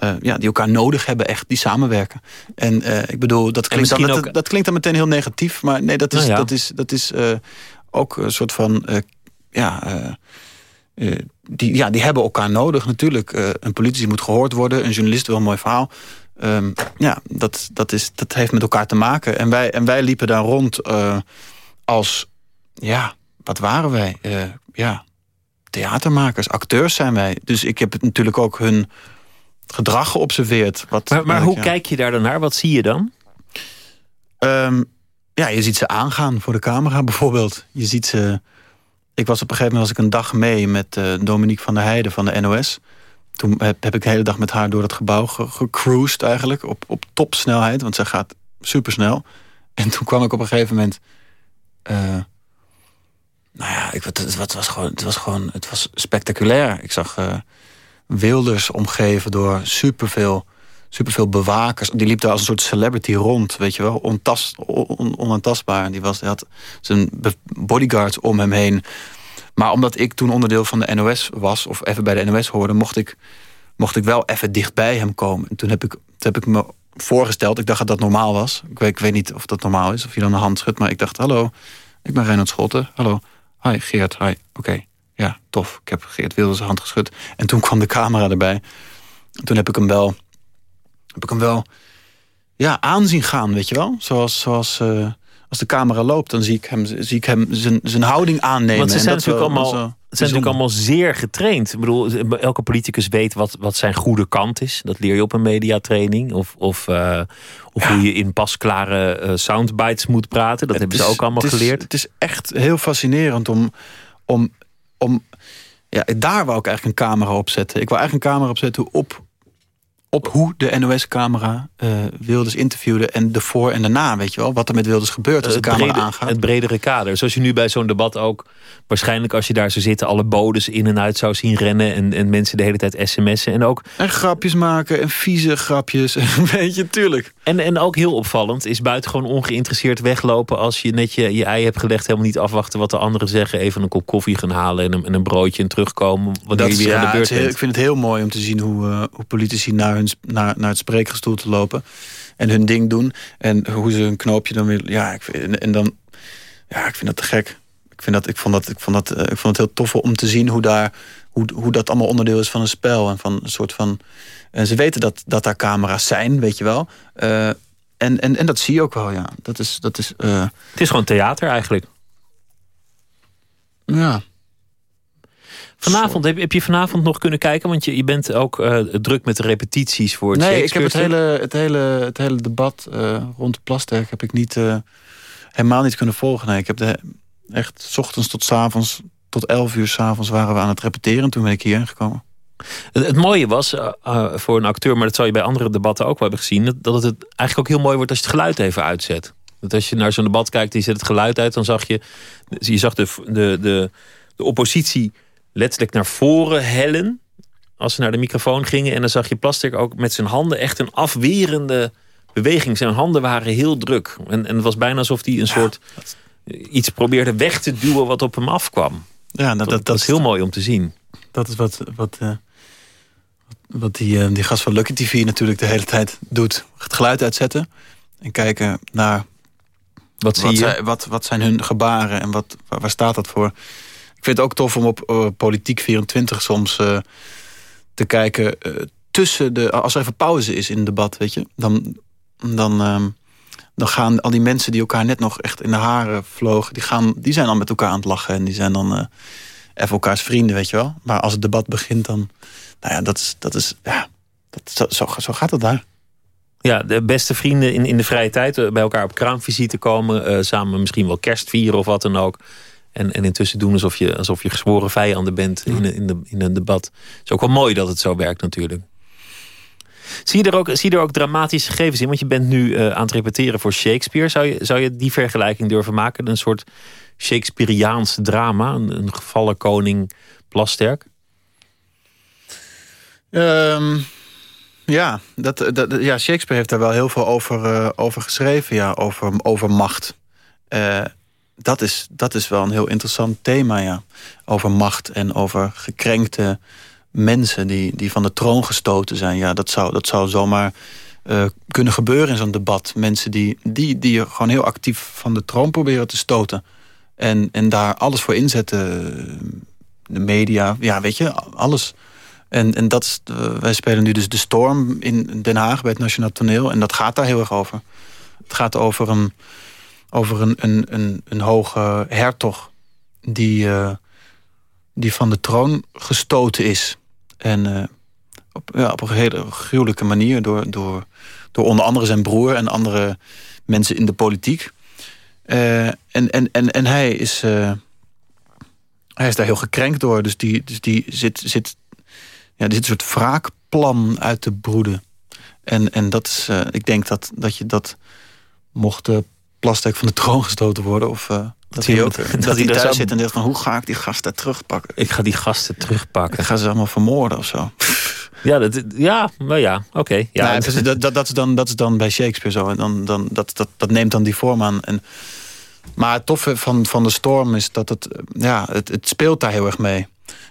uh, ja, die elkaar nodig hebben, echt, die samenwerken. En uh, ik bedoel, dat klinkt, dan, ook... dat, klinkt dan meteen heel negatief, maar nee, dat is, nou ja. dat is, dat is uh, ook een soort van, ja, die, ja, die hebben elkaar nodig natuurlijk. een politici moet gehoord worden, een journalist wil een mooi verhaal. Um, ja, dat, dat, is, dat heeft met elkaar te maken. En wij, en wij liepen daar rond als, ja, wat waren wij? Uh, ja, theatermakers, acteurs zijn wij. Dus ik heb natuurlijk ook hun gedrag geobserveerd. Wat, maar, maar hoe kijk je daar dan naar? Wat zie je dan? Um, ja, je ziet ze aangaan voor de camera bijvoorbeeld. Je ziet ze... Ik was op een gegeven moment was ik een dag mee met uh, Dominique van der Heijden van de NOS. Toen heb, heb, ik de hele dag met haar door het gebouw gecruised eigenlijk. Op, op topsnelheid, want zij gaat supersnel. En toen kwam ik op een gegeven moment... Uh, nou ja, ik, het, was gewoon, het was gewoon het was spectaculair. Ik zag uh, Wilders omgeven door superveel, superveel bewakers. Die liep daar als een soort celebrity rond, weet je wel. Ontast, on, onaantastbaar. Die, was, hij had zijn bodyguards om hem heen. Maar omdat ik toen onderdeel van de NOS was... of even bij de NOS hoorde, mocht ik, mocht ik wel even dichtbij hem komen. En toen heb ik, toen heb ik me voorgesteld. Ik dacht dat dat normaal was. Ik weet, ik weet niet of dat normaal is, of je dan een hand schudt. Maar ik dacht, hallo, ik ben Reinhard Schotten. Hallo, Hi Geert, hi. Oké, ja, tof. Ik heb Geert Wilders hand geschud. En toen kwam de camera erbij. toen heb ik hem wel, heb ik hem wel ja, aanzien gaan, weet je wel. Zoals, zoals uh, als de camera loopt, dan zie ik hem, zie ik hem zijn, zijn houding aannemen. Want ze zijn natuurlijk allemaal... Zijn natuurlijk allemaal zeer getraind. Ik bedoel, elke politicus weet wat, wat zijn goede kant is. Dat leer je op een mediatraining. Of, of, uh, of hoe je in pasklare uh, soundbites moet praten. Dat hebben ze ook allemaal het is, geleerd. Het is echt heel fascinerend om... om, om ja, daar wou ik eigenlijk een camera op zetten. Ik wou eigenlijk een camera opzetten op, op hoe de NOS-camera uh, Wilders interviewde... en de voor en daarna, weet je wel. Wat er met Wilders gebeurt als de camera brede, aangaat. Het bredere kader. Zoals je nu bij zo'n debat ook... waarschijnlijk als je daar zou zitten... alle bodes in en uit zou zien rennen... en, en mensen de hele tijd sms'en. En, ook, en grapjes maken en vieze grapjes. weet je, tuurlijk. En, en ook heel opvallend is buitengewoon ongeïnteresseerd weglopen... als je net je, je ei hebt gelegd... helemaal niet afwachten wat de anderen zeggen. Even een kop koffie gaan halen en een, en een broodje... en terugkomen Dat je weer ja, aan de beurt heel-. Ik vind het heel mooi om te zien hoe, uh, hoe politici naar, hun, naar, naar het spreekgestoel te lopen. En hun ding doen. En hoe ze een knoopje dan weer... Ja, ik vind, en, en dan... Ja, ik vind dat te gek. Ik, vind dat, ik, vond dat, ik, vond dat, uh, ik vond het heel tof om te zien hoe, daar, hoe, hoe dat allemaal onderdeel is van een spel. En van een soort van... En ze weten dat, dat daar camera's zijn, weet je wel. Uh, en, en, en dat zie je ook wel, ja. Dat is... Dat is uh, het is gewoon theater eigenlijk. Ja. Vanavond, heb, heb je vanavond nog kunnen kijken? Want je, je bent ook uh, druk met de repetities voor het Nee, ik heb het hele, het, hele, het hele debat uh, rond de Plasterk heb ik niet, uh, helemaal niet kunnen volgen. Nee, ik heb de, echt s ochtends tot s avonds, tot elf uur s avonds waren we aan het repeteren. Toen ben ik hierheen gekomen. Het, het mooie was voor een acteur, maar dat zou je bij andere debatten ook wel hebben gezien, dat, dat het eigenlijk ook heel mooi wordt als je het geluid even uitzet. Dat als je naar zo'n debat kijkt en je zet het geluid uit, dan zag je, je zag de, de, de, de oppositie letterlijk naar voren hellen. Als ze naar de microfoon gingen. En dan zag je Plastic ook met zijn handen echt een afwerende beweging. Zijn handen waren heel druk. En, en het was bijna alsof hij een ja, soort iets probeerde weg te duwen wat op hem afkwam. Ja, nou, dat, dat, dat is heel mooi om te zien. Dat is wat, wat, uh, wat die, uh, die gast van Lucky TV natuurlijk de hele tijd doet. Het geluid uitzetten. En kijken naar wat, zie wat, je? Zijn, wat, wat zijn hun gebaren en wat, waar, waar staat dat voor. Ik vind het ook tof om op uh, Politiek 24 soms uh, te kijken uh, tussen de... Als er even pauze is in een debat, weet je. Dan, dan, um, dan gaan al die mensen die elkaar net nog echt in de haren vlogen... die, gaan, die zijn dan met elkaar aan het lachen. En die zijn dan even elkaars vrienden, weet je wel. Maar als het debat begint, dan... Nou ja, dat is... Dat is ja, dat, zo, zo, zo gaat het daar. Ja, de beste vrienden in, in de vrije tijd bij elkaar op kraamvisite komen. Samen misschien wel kerst vieren of wat dan ook. En, en intussen doen alsof je, alsof je gezworen vijanden bent in, in, de, in een debat. Het is ook wel mooi dat het zo werkt natuurlijk. Zie je er ook, zie je er ook dramatische gegevens in? Want je bent nu uh, aan het repeteren voor Shakespeare. Zou je, zou je die vergelijking durven maken? Een soort Shakespeareaans drama? Een, een gevallen koning Plasterk? Um, ja, dat, dat, ja, Shakespeare heeft daar wel heel veel over, uh, over geschreven. Ja, over, over macht. Uh, dat is, dat is wel een heel interessant thema, ja. Over macht en over gekrenkte mensen die, die van de troon gestoten zijn. Ja, dat zou, dat zou zomaar uh, kunnen gebeuren in zo'n debat. Mensen die, die, die gewoon heel actief van de troon proberen te stoten. En, en daar alles voor inzetten. De media, ja, weet je, alles. En, en dat is, uh, wij spelen nu dus De Storm in Den Haag bij het Nationaal Toneel. En dat gaat daar heel erg over. Het gaat over een over een, een, een, een hoge hertog die, uh, die van de troon gestoten is. En uh, op, ja, op een hele gruwelijke manier door, door, door onder andere zijn broer en andere mensen in de politiek. Uh, en, en, en, en hij is, hij is daar heel gekrenkt door. Dus die, dus die zit, zit, ja, een soort wraakplan uit te broeden. En, en dat is, ik denk dat, dat je dat mocht plastic van de troon gestoten worden. Of uh, dat, dat hij ook dat, dat hij thuis zou... zit en denkt van hoe ga ik die gasten terugpakken? Ik ga die gasten terugpakken. Ik ga ze allemaal vermoorden of zo. Ja, dat, ja, nou ja, oké. Okay, ja, nou, dat, dat, dat, is dan, dat is dan bij Shakespeare zo. En dan, dan, dat, dat, dat neemt dan die vorm aan. En, maar het toffe van, van de storm is dat het, ja, het, het speelt daar heel erg mee.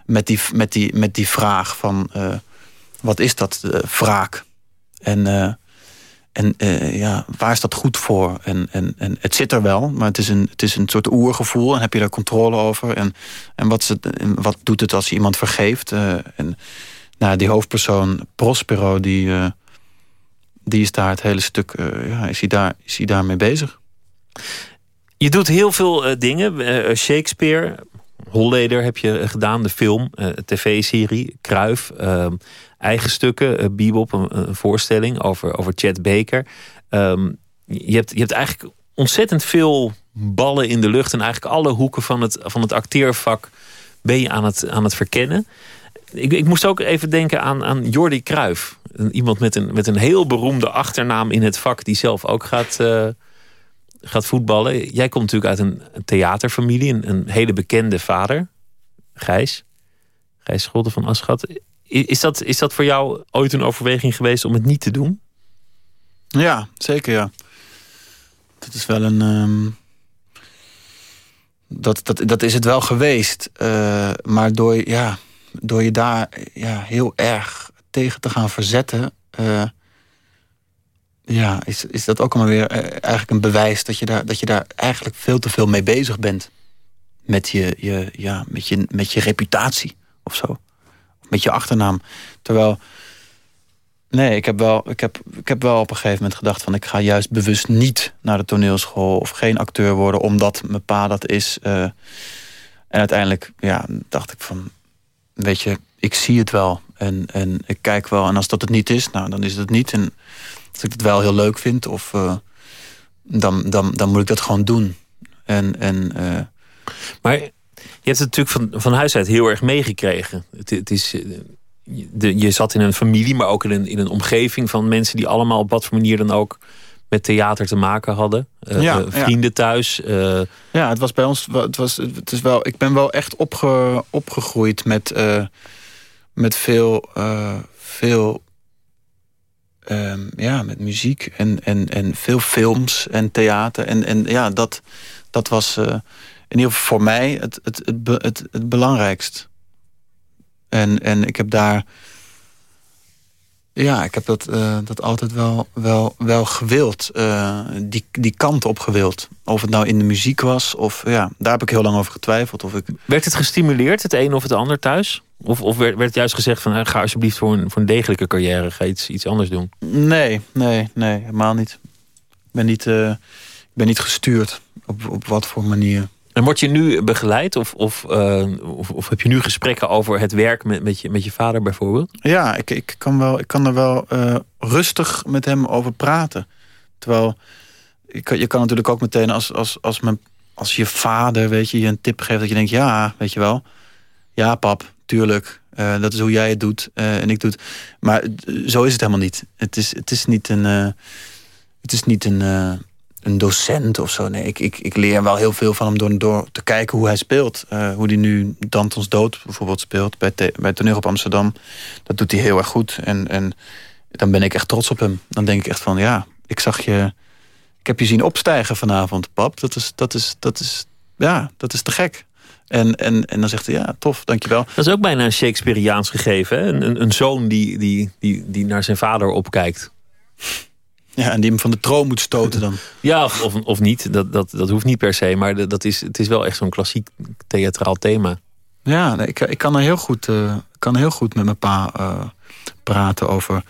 Met die, met die, met die vraag van uh, wat is dat, uh, wraak? En... En uh, ja, waar is dat goed voor? En, en, en het zit er wel, maar het is een, het is een soort oergevoel. En heb je daar controle over? En, en, wat, het, en wat doet het als je iemand vergeeft? Uh, en nou, die hoofdpersoon, Prospero, die, uh, die is daar het hele stuk... ja, is hij, daar, is hij daarmee bezig. Je doet heel veel dingen. Shakespeare, Holleder heb je gedaan, de film, tv-serie, Kruif... eigen stukken. Uh, Bebop, een, voorstelling over, over Chad Baker. Um, je, hebt, je hebt eigenlijk ontzettend veel ballen in de lucht. En eigenlijk alle hoeken van het, van het acteervak ben je aan het, aan het verkennen. Ik, ik moest ook even denken aan, aan Jordi Cruijff. Iemand met een, met een heel beroemde achternaam in het vak... die zelf ook gaat, gaat voetballen. Jij komt natuurlijk uit een, theaterfamilie. Een, een, hele bekende vader. Gijs. Gijs Scholten van Aschat. Is dat, is dat voor jou ooit een overweging geweest om het niet te doen? Ja, zeker ja. Dat is wel een... Um dat, dat, dat is het wel geweest. Uh, maar door, ja, door je daar ja, heel erg tegen te gaan verzetten... Uh, ja, is, is dat ook allemaal weer eh, eigenlijk een bewijs... Dat je, daar, dat je daar eigenlijk veel te veel mee bezig bent. Met je, je, ja, met je, met je reputatie of zo. Met je achternaam. Terwijl Nee, ik heb, wel, ik, heb, ik heb wel op een gegeven moment gedacht... van ik ga juist bewust niet naar de toneelschool... of geen acteur worden, omdat mijn pa dat is. Uh, en uiteindelijk ja, dacht ik van... weet je, ik zie het wel en, en ik kijk wel. En als dat het niet is, nou, dan is het niet. En als ik het wel heel leuk vind, of, uh, dan, dan, dan moet ik dat gewoon doen. En, en, uh, maar je hebt het natuurlijk van, van huis uit heel erg meegekregen. Het, het is de, je zat in een familie, maar ook in een, in een omgeving van mensen die allemaal op wat voor manier dan ook met theater te maken hadden. Uh, ja, vrienden thuis. Uh... Ja, het was bij ons. Het was, het is wel, ik ben wel echt opge, opgegroeid met, uh, met veel, veel um, ja, met muziek en, en, en veel films en theater. En, en ja, dat, dat was in ieder geval voor mij het, het, het, het, het belangrijkst. En, en ik heb daar... Ja, ik heb dat, uh, dat altijd wel, wel, wel gewild. Die, die kant op gewild. Of het nou in de muziek was. Of, ja, daar heb ik heel lang over getwijfeld. Of ik... Werd het gestimuleerd, het een of het ander thuis? Of, of werd, werd het juist gezegd van... ga alsjeblieft voor een, voor een degelijke carrière. Ga iets, iets anders doen? Nee, nee, nee, helemaal niet. Ik ben niet, uh, ik ben niet gestuurd. Op, op wat voor manier. En word je nu begeleid of, of, uh, of, of, heb je nu gesprekken over het werk met, met, je, met je vader bijvoorbeeld? Ja, ik, ik, kan, wel, ik kan er wel uh, rustig met hem over praten. Terwijl, je, je kan natuurlijk ook meteen als, als, als, mijn, als je vader weet je, je een tip geeft... dat je denkt, ja, weet je wel. Ja, pap, tuurlijk. Uh, dat is hoe jij het doet en ik doe het. Maar zo is het helemaal niet. Het is, het is niet een... het is niet een een docent of zo. Nee, ik, ik, ik leer wel heel veel van hem door, door te kijken hoe hij speelt. Hoe hij nu Dantons Dood bijvoorbeeld speelt bij, bij Toneel op Amsterdam. Dat doet hij heel erg goed. En, en dan ben ik echt trots op hem. Dan denk ik echt van, ja, ik zag je... Ik heb je zien opstijgen vanavond, pap. Dat is, dat is, dat is, ja, dat is te gek. En, en, en dan zegt hij, ja, tof, dankjewel. Dat is ook bijna een Shakespeareaans gegeven. Hè? Een, een, een zoon die, die, die, die naar zijn vader opkijkt. Ja, en die hem van de troon moet stoten dan. Ja, of, of, of niet. Dat, dat, dat hoeft niet per se. Maar dat is, het is wel echt zo'n klassiek theatraal thema. Ja, ik, ik kan er heel goed, uh, kan heel goed met mijn pa uh, praten over,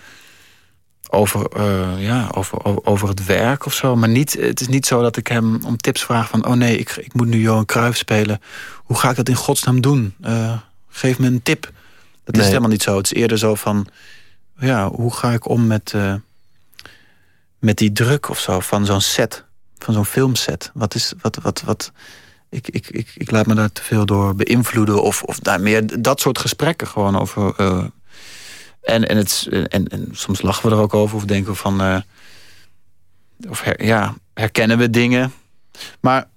over, uh, ja, over, over, over, het werk of zo. Maar niet, het is niet zo dat ik hem om tips vraag van... oh nee, ik, ik moet nu Johan Cruijff spelen. Hoe ga ik dat in godsnaam doen? geef me een tip. Dat is helemaal niet zo. Het is eerder zo van... ja, hoe ga ik om met met die druk of zo van zo'n set, van zo'n filmset. Wat is, wat, wat, wat, ik, ik, ik, ik laat me daar te veel door beïnvloeden of, of daar meer dat soort gesprekken gewoon over. En, en, het, en, en soms lachen we er ook over of denken we van, uh, of her, ja, herkennen we dingen. Maar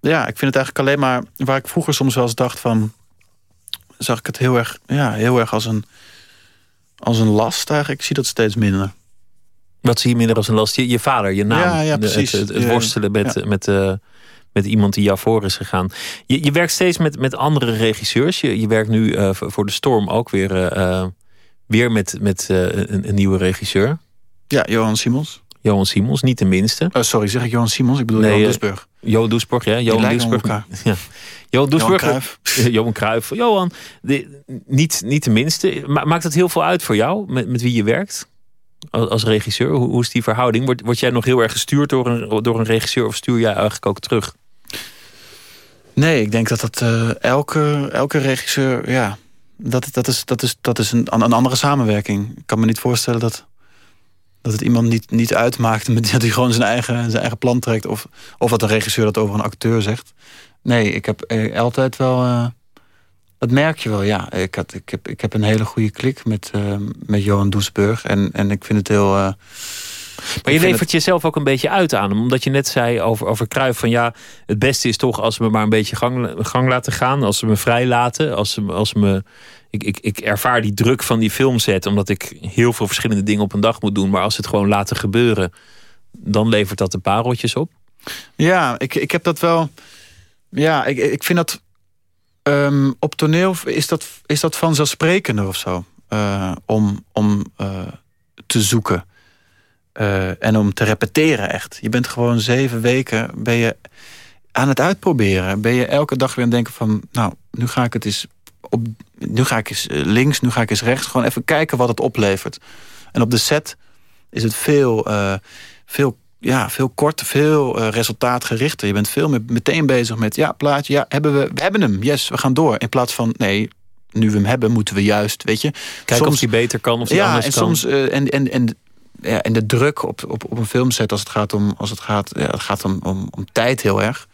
ja, ik vind het eigenlijk alleen maar waar ik vroeger soms wel eens dacht van, zag ik het heel erg, ja, heel erg als een, als een last eigenlijk. Ik zie dat steeds minder. Wat zie je minder als een last? Je, je vader, je naam. Ja, ja precies. Het, het, worstelen met, met, uh, met iemand die jou voor is gegaan. Je, je werkt steeds met, met andere regisseurs. Je, je werkt nu uh, voor de Storm ook weer, uh, weer met, met een, een, nieuwe regisseur. Ja, Johan Simons. Johan Simons, niet de minste. Oh, sorry, zeg ik Johan Simons? Ik bedoel nee, Johan Doesburg. Johan Doesburg, ja. Johan Doesburg. Ja. Johan Doesburg. Johan Cruijff. Johan Cruijff. Johan, de, niet, niet de minste. Maakt het heel veel uit voor jou, met, met wie je werkt? als regisseur? Hoe, hoe is die verhouding? Word, word jij nog heel erg gestuurd door een, door een regisseur of stuur jij eigenlijk ook terug? Nee, ik denk dat dat uh, elke, elke regisseur, ja, dat, dat is, dat is, dat is een, een andere samenwerking. Ik kan me niet voorstellen dat, dat het iemand niet, niet uitmaakt dat hij gewoon zijn eigen, zijn eigen plan trekt. Of, of dat een regisseur dat over een acteur zegt. Nee, ik heb eh, altijd wel. Uh, Dat merk je wel, ja. Ik, had, ik, heb, ik heb een hele goede klik met, uh, met Johan Doesburg. En, en ik vind het heel... maar je levert het... jezelf ook een beetje uit aan hem. Omdat je net zei over, over Cruijff van ja, het beste is toch als ze me maar een beetje gang, gang laten gaan. Als ze me vrij laten. Als ze, als ze me, ik, ik, ik ervaar die druk van die filmset. Omdat ik heel veel verschillende dingen op een dag moet doen. Maar als ze het gewoon laten gebeuren, dan levert dat de pareltjes op. Ja, ik, ik heb dat wel... Ja, ik, ik vind dat Um, op toneel is dat, is dat vanzelfsprekender of zo. Uh, om om uh, te zoeken. Uh, en om te repeteren echt. Je bent gewoon zeven weken ben je aan het uitproberen. Ben je elke dag weer aan het denken van... nou, nu ga ik het eens op, nu ga ik eens links, nu ga ik eens rechts. Gewoon even kijken wat het oplevert. En op de set is het veel, veel ja, veel korter, veel uh, resultaatgerichter. Je bent veel meer meteen bezig met... ja, plaatje, ja, hebben we, we hebben hem, yes, we gaan door. In plaats van, nee, nu we hem hebben, moeten we juist, weet je... Kijken soms, of hij beter kan, of hij ja, anders en kan. Soms, uh, en, en, en, ja, en de druk op, op, op een filmset als het gaat om, als het gaat, het gaat om, om, om tijd heel erg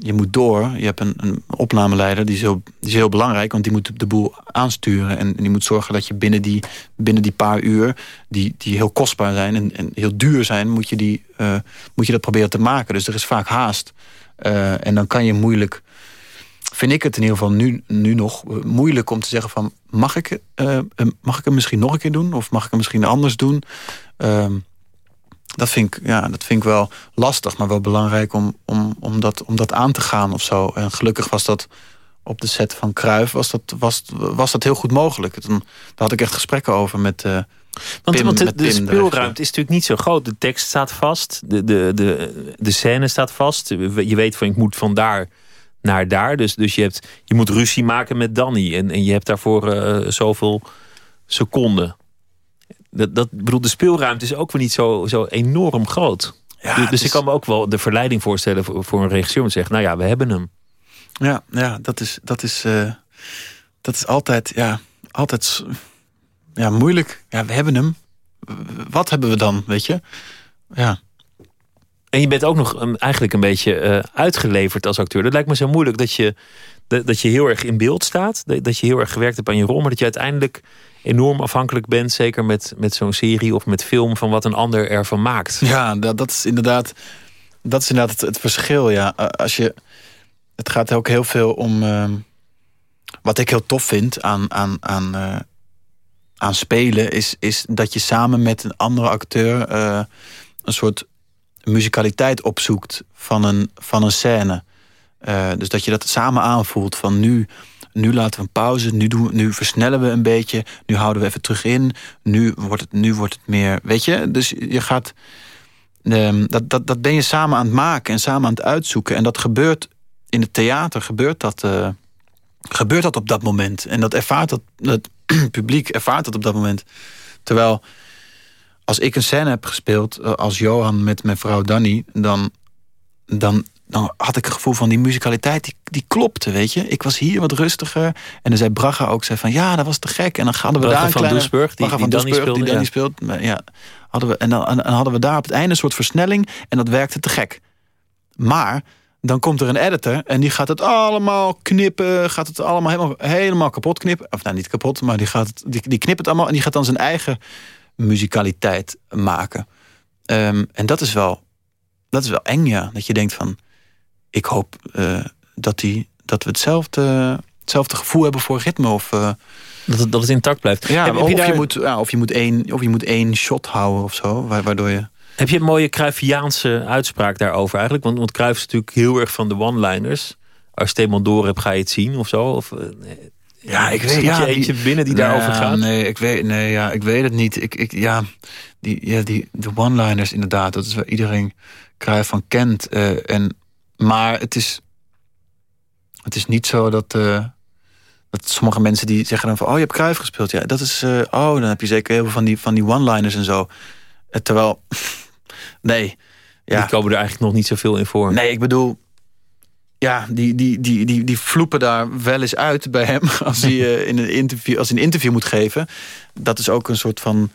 je moet door. Je hebt een, een opnameleider, die is, heel, die is heel belangrijk... want die moet de boel aansturen. En, die moet zorgen dat je binnen die, binnen die paar uur... die, die heel kostbaar zijn en, en heel duur zijn... Moet je, die, uh, moet je dat proberen te maken. Dus er is vaak haast. Uh, en dan kan je moeilijk... vind ik het in ieder geval nu, nu nog moeilijk om te zeggen van... mag ik, uh, mag ik hem misschien nog een keer doen? Of mag ik hem misschien anders doen? dat vind ik, ja, dat vind ik wel lastig, maar wel belangrijk om, om, om, dat, om dat aan te gaan of zo. En gelukkig was dat op de set van Kruif was dat, was, was dat heel goed mogelijk. Toen, daar had ik echt gesprekken over met. Uh, want, Pim, want de, de speelruimte is natuurlijk niet zo groot. De tekst staat vast, de, de, de, de scène staat vast. Je weet van ik moet van daar naar daar. Dus, dus je, hebt, je moet ruzie maken met Danny. En, en je hebt daarvoor uh, zoveel seconden. Dat, dat, bedoel, de speelruimte is ook weer niet zo, zo enorm groot. Ja, dus is... ik kan me ook wel de verleiding voorstellen voor, voor een regisseur om te zeggen, nou ja, we hebben hem. Ja, ja dat, is, dat, is, uh, dat is altijd, ja, altijd ja, moeilijk. Ja, we hebben hem. Wat hebben we dan, weet je? Ja. En je bent ook nog um, eigenlijk een beetje uh, uitgeleverd als acteur. Dat lijkt me zo moeilijk dat je, dat, je heel erg in beeld staat. Dat, je heel erg gewerkt hebt aan je rol. Maar dat je uiteindelijk enorm afhankelijk bent. Zeker met, met zo'n serie of met film. Van wat een ander ervan maakt. Ja, dat, dat is inderdaad, dat is inderdaad het, verschil. Ja. Als je, het gaat ook heel veel om... Uh, wat ik heel tof vind aan, aan, aan, uh, aan spelen... Is, is dat je samen met een andere acteur... Uh, een soort muzikaliteit opzoekt van een, van een scène. Uh, dus dat je dat samen aanvoelt van nu, nu laten we een pauze, nu, doen nu versnellen we een beetje, nu houden we even terug in, nu wordt het, nu wordt het meer, weet je? Dus je gaat, um, dat, dat, dat ben je samen aan het maken en samen aan het uitzoeken. En dat gebeurt in het theater, gebeurt dat, uh, gebeurt dat op dat moment. En dat ervaart dat, het publiek ervaart dat op dat moment. Terwijl als ik een scène heb gespeeld als Johan met mijn vrouw Danny... dan, dan, dan had ik het gevoel van die musicaliteit, die, die klopte, weet je. Ik was hier wat rustiger. En dan zei Braga ook, zei van ja, dat was te gek. En dan hadden we Braga daar een van kleine... Doesburg, die, Braga van Danny speelde, die Danny ja. speelt. Ja, hadden we, en, dan, en dan hadden we daar op het einde een soort versnelling. En dat werkte te gek. Maar dan komt er een editor en die gaat het allemaal knippen. Gaat het allemaal helemaal, helemaal kapot knippen. Of nou, niet kapot, maar die, gaat het, die, die knipt het allemaal. En die gaat dan zijn eigen muzikaliteit maken. Um, en dat is, wel, dat is wel eng, ja. Dat je denkt van... Ik hoop uh, dat, die, dat we hetzelfde, hetzelfde gevoel hebben voor ritme. Of, uh, dat, het, dat het intact blijft. Ja, heb, of, heb je je daar... moet, ja, of, je moet één, of je moet één shot houden of zo. Waardoor je... Heb je een mooie Cruyffiaanse uitspraak daarover eigenlijk? Want, want Cruyff is natuurlijk heel erg van de one-liners. Als je het eenmaal door hebt, ga je het zien of zo? Of, uh, ja, ik weet ja, je eentje die, binnen die nee, daarover gaat? Nee, ik weet, nee, ja, ik weet het niet. Ik, ik, ja, die, ja, die, de one-liners inderdaad, dat is waar iedereen Cruijff van kent. Uh, en, maar het is, het is niet zo dat, uh, dat sommige mensen die zeggen dan van... oh, je hebt Cruijff gespeeld. Ja, dat is... Uh, oh, dan heb je zeker heel veel van die, van die one-liners en zo. terwijl, nee. Ja. Die komen er eigenlijk nog niet zoveel in voor. Nee, ik bedoel ja, die, die, die, die, die vloepen daar wel eens uit bij hem als hij, uh, in een interview, als hij een interview moet geven. Dat is ook een soort van.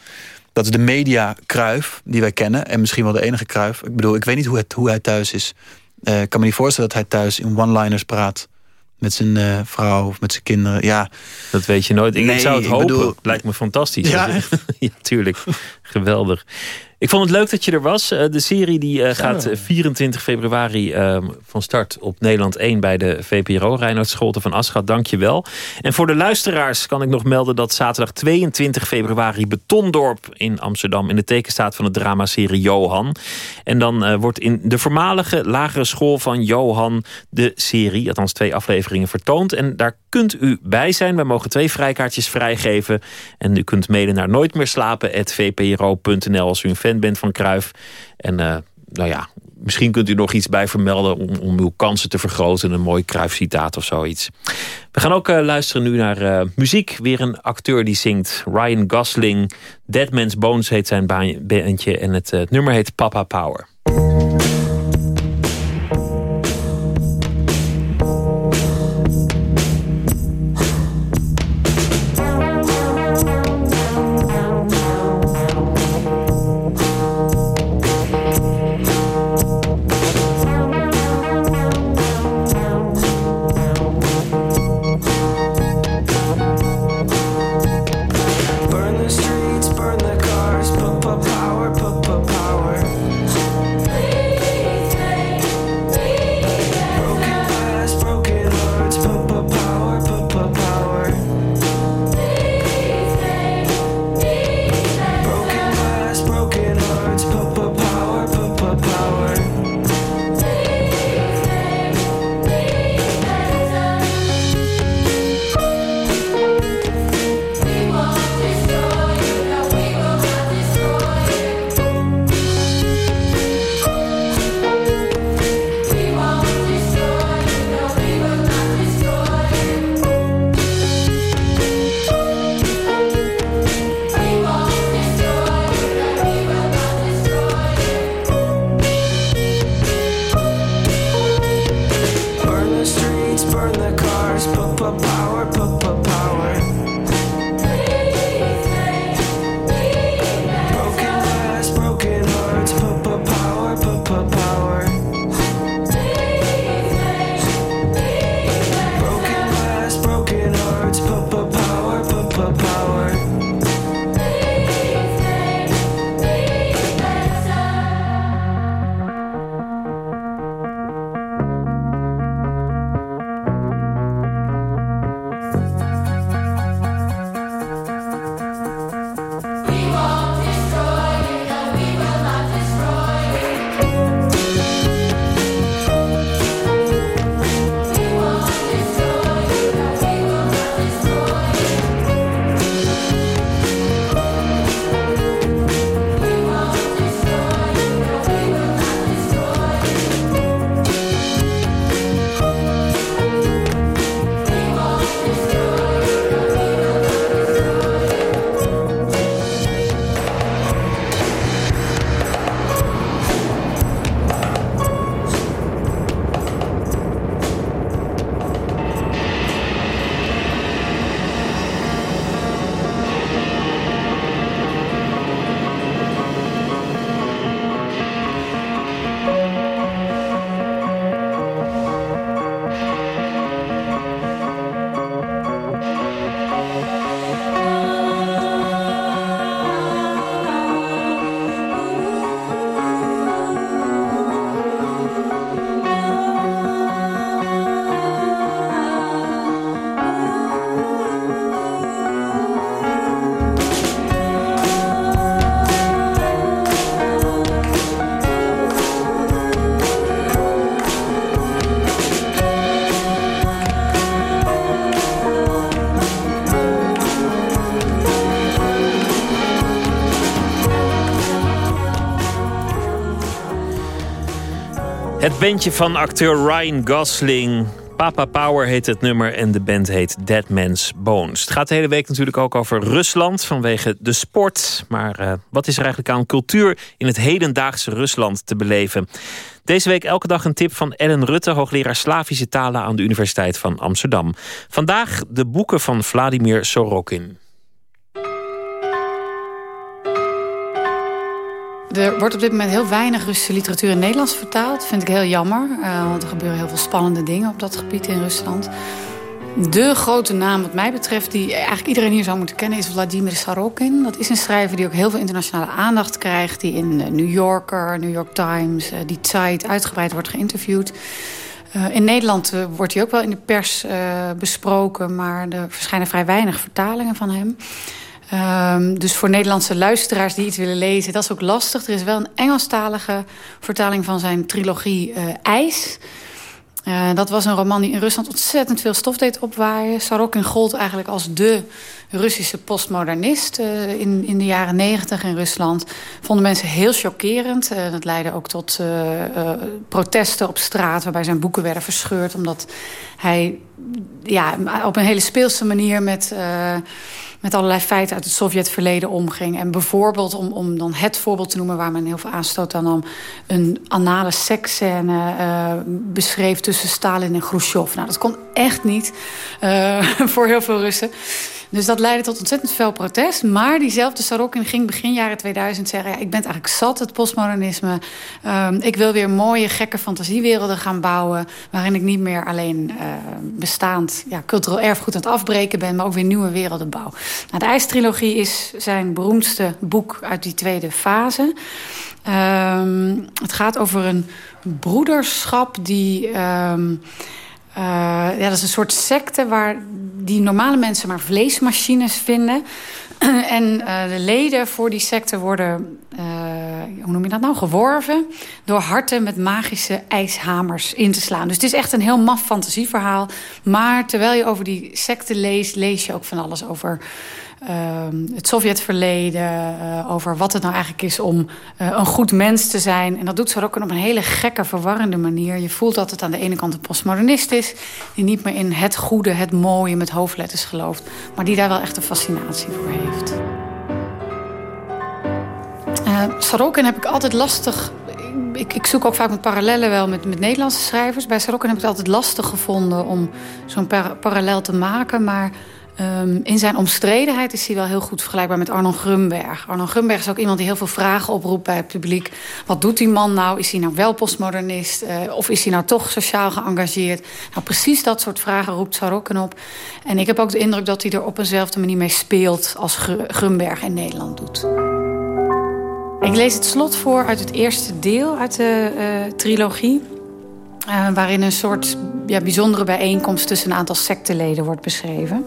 Dat is de media kruif die wij kennen. En misschien wel de enige kruif. Ik bedoel, ik weet niet hoe, het, hoe hij thuis is. Uh, ik kan me niet voorstellen dat hij thuis in one-liners praat met zijn uh, vrouw of met zijn kinderen. Ja. Dat weet je nooit. Ik nee, zou het hopen. Bedoel... Lijkt me fantastisch. Ja, tuurlijk. Geweldig. Ik vond het leuk dat je er was. Eh, de serie die uh, gaat 24 februari uh, van start op Nederland 1 bij de VPRO. Reinhard Scholte van Aschat, dank je wel. En voor de luisteraars kan ik nog melden dat zaterdag 22 februari Betondorp in Amsterdam in de teken staat van de dramaserie Johan. En dan wordt in de voormalige lagere school van Johan de serie, althans twee afleveringen, vertoond. En daar kunt u bij zijn. We mogen twee vrijkaartjes vrijgeven. En u kunt mailen naar nooit meer slapen@vpro.nl als u een fan bent van Kruif. En uh, nou ja, misschien kunt u nog iets bij vermelden om, om uw kansen te vergroten. Een mooi Kruif-citaat of zoiets. We gaan ook uh, luisteren nu naar uh, muziek. Weer een acteur die zingt. Ryan Gosling. Dead Man's Bones heet zijn bandje. En het nummer heet Papa Power. Het bandje van acteur Ryan Gosling. Papa Power heet het nummer en de band heet Dead Man's Bones. Het gaat de hele week natuurlijk ook over Rusland vanwege de sport. Maar uh, wat is er eigenlijk aan cultuur in het hedendaagse Rusland te beleven? Deze week elke dag een tip van Ellen Rutte, hoogleraar Slavische talen aan de Universiteit van Amsterdam. Vandaag de boeken van Vladimir Sorokin. Er wordt op dit moment heel weinig Russische literatuur in Nederlands vertaald. Dat vind ik heel jammer, uh, want er gebeuren heel veel spannende dingen op dat gebied in Rusland. De grote naam wat mij betreft, die eigenlijk iedereen hier zou moeten kennen... is Vladimir Sarokin. Dat is een schrijver die ook heel veel internationale aandacht krijgt... die in New Yorker, New York Times, die Zeit uitgebreid wordt geïnterviewd. In Nederland wordt hij ook wel in de pers besproken... maar er verschijnen vrij weinig vertalingen van hem. Um, dus voor Nederlandse luisteraars die iets willen lezen, dat is ook lastig. Er is wel een Engelstalige vertaling van zijn trilogie IJs... Uh, dat was een roman die in Rusland ontzettend veel stof deed opwaaien. Sarokin gold eigenlijk als de Russische postmodernist uh, in, in de jaren negentig in Rusland. Vonden mensen heel chockerend. Dat leidde ook tot protesten op straat waarbij zijn boeken werden verscheurd. Omdat hij ja, op een hele speelse manier met met allerlei feiten uit het Sovjetverleden omging. En bijvoorbeeld, om, om dan het voorbeeld te noemen... waar men heel veel aanstoot aan nam... een anale seksscène uh, beschreef tussen Stalin en Khrushchev. Nou, dat kon echt niet uh, voor heel veel Russen. Dus dat leidde tot ontzettend veel protest. Maar diezelfde Sarokin ging begin jaren 2000 zeggen... Ja, ik ben eigenlijk zat, het postmodernisme. Um, ik wil weer mooie, gekke fantasiewerelden gaan bouwen... waarin ik niet meer alleen uh, bestaand ja, cultureel erfgoed aan het afbreken ben... maar ook weer nieuwe werelden bouw. Nou, de IJs-trilogie is zijn beroemdste boek uit die tweede fase. Um, het gaat over een broederschap die... uh, ja, dat is een soort secte waar die normale mensen maar vleesmachines vinden. en uh, de leden voor die secte worden, uh, hoe noem je dat nou, geworven... door harten met magische ijshamers in te slaan. Dus het is echt een heel maf fantasieverhaal. Maar terwijl je over die secte leest, lees je ook van alles over het Sovjetverleden, uh, over wat het nou eigenlijk is om uh, een goed mens te zijn. En dat doet ook op een hele gekke, verwarrende manier. Je voelt dat het aan de ene kant een postmodernist is... die niet meer in het goede, het mooie met hoofdletters gelooft... maar die daar wel echt een fascinatie voor heeft. Sarokin heb ik altijd lastig ik, ik, zoek ook vaak met parallellen wel met, met Nederlandse schrijvers. Bij Sarokin heb ik het altijd lastig gevonden om zo'n par parallel te maken. Maar Um, in zijn omstredenheid is hij wel heel goed vergelijkbaar met Arno Grunberg. Arno Grunberg is ook iemand die heel veel vragen oproept bij het publiek. Wat doet die man nou? Is hij nou wel postmodernist? Uh, of is hij nou toch sociaal geëngageerd? Nou, precies dat soort vragen roept Sarokken op. En ik heb ook de indruk dat hij er op eenzelfde manier mee speelt... als Grunberg in Nederland doet. Ik lees het slot voor uit het eerste deel uit de uh, trilogie... Uh, waarin een soort ja, bijzondere bijeenkomst tussen een aantal secteleden wordt beschreven.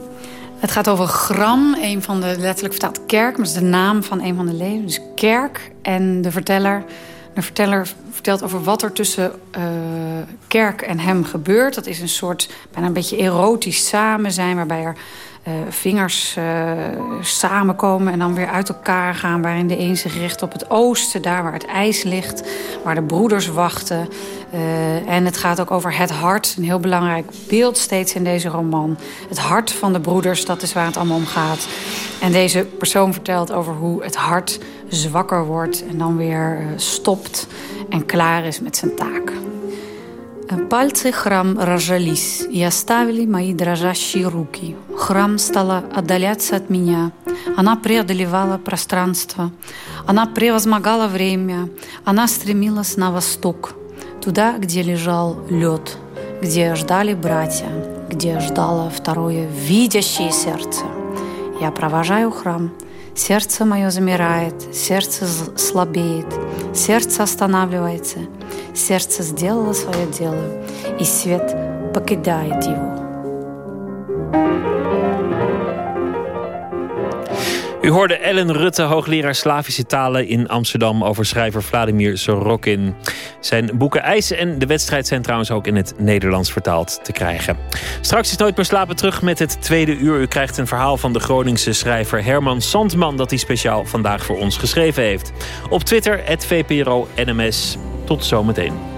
Het gaat over Gram, een van de letterlijk vertaald kerk. Maar dat is de naam van een van de leden. Dus kerk en de verteller. De verteller vertelt over wat er tussen uh, kerk en hem gebeurt. Dat is een soort bijna een beetje erotisch samen zijn... waarbij er vingers uh, samenkomen en dan weer uit elkaar gaan... waarin de een zich richt op het oosten, daar waar het ijs ligt... waar de broeders wachten. Uh, en het gaat ook over het hart, een heel belangrijk beeld steeds in deze roman. Het hart van de broeders, dat is waar het allemaal om gaat. En deze persoon vertelt over hoe het hart zwakker wordt... en dan weer stopt en klaar is met zijn taak. Пальцы храм разжались и оставили мои дрожащие руки. Храм стала отдаляться от меня. Она преодолевала пространство. Она превозмогала время. Она стремилась на восток, туда, где лежал лед, где ждали братья, где ждало второе видящее сердце. Я провожаю храм. Сердце мое замирает, сердце слабеет, сердце останавливается — Сердце сделало свое дело, и свет покидает его. U hoorde Ellen Rutte, hoogleraar Slavische talen in Amsterdam... over schrijver Vladimir Sorokin. Zijn boeken IJs en De Wedstrijd zijn trouwens ook in het Nederlands vertaald te krijgen. Straks is Nooit meer slapen terug met het tweede uur. U krijgt een verhaal van de Groningse schrijver Herman Sandman... dat hij speciaal vandaag voor ons geschreven heeft. Op Twitter, het VPRO NMS. Tot zometeen.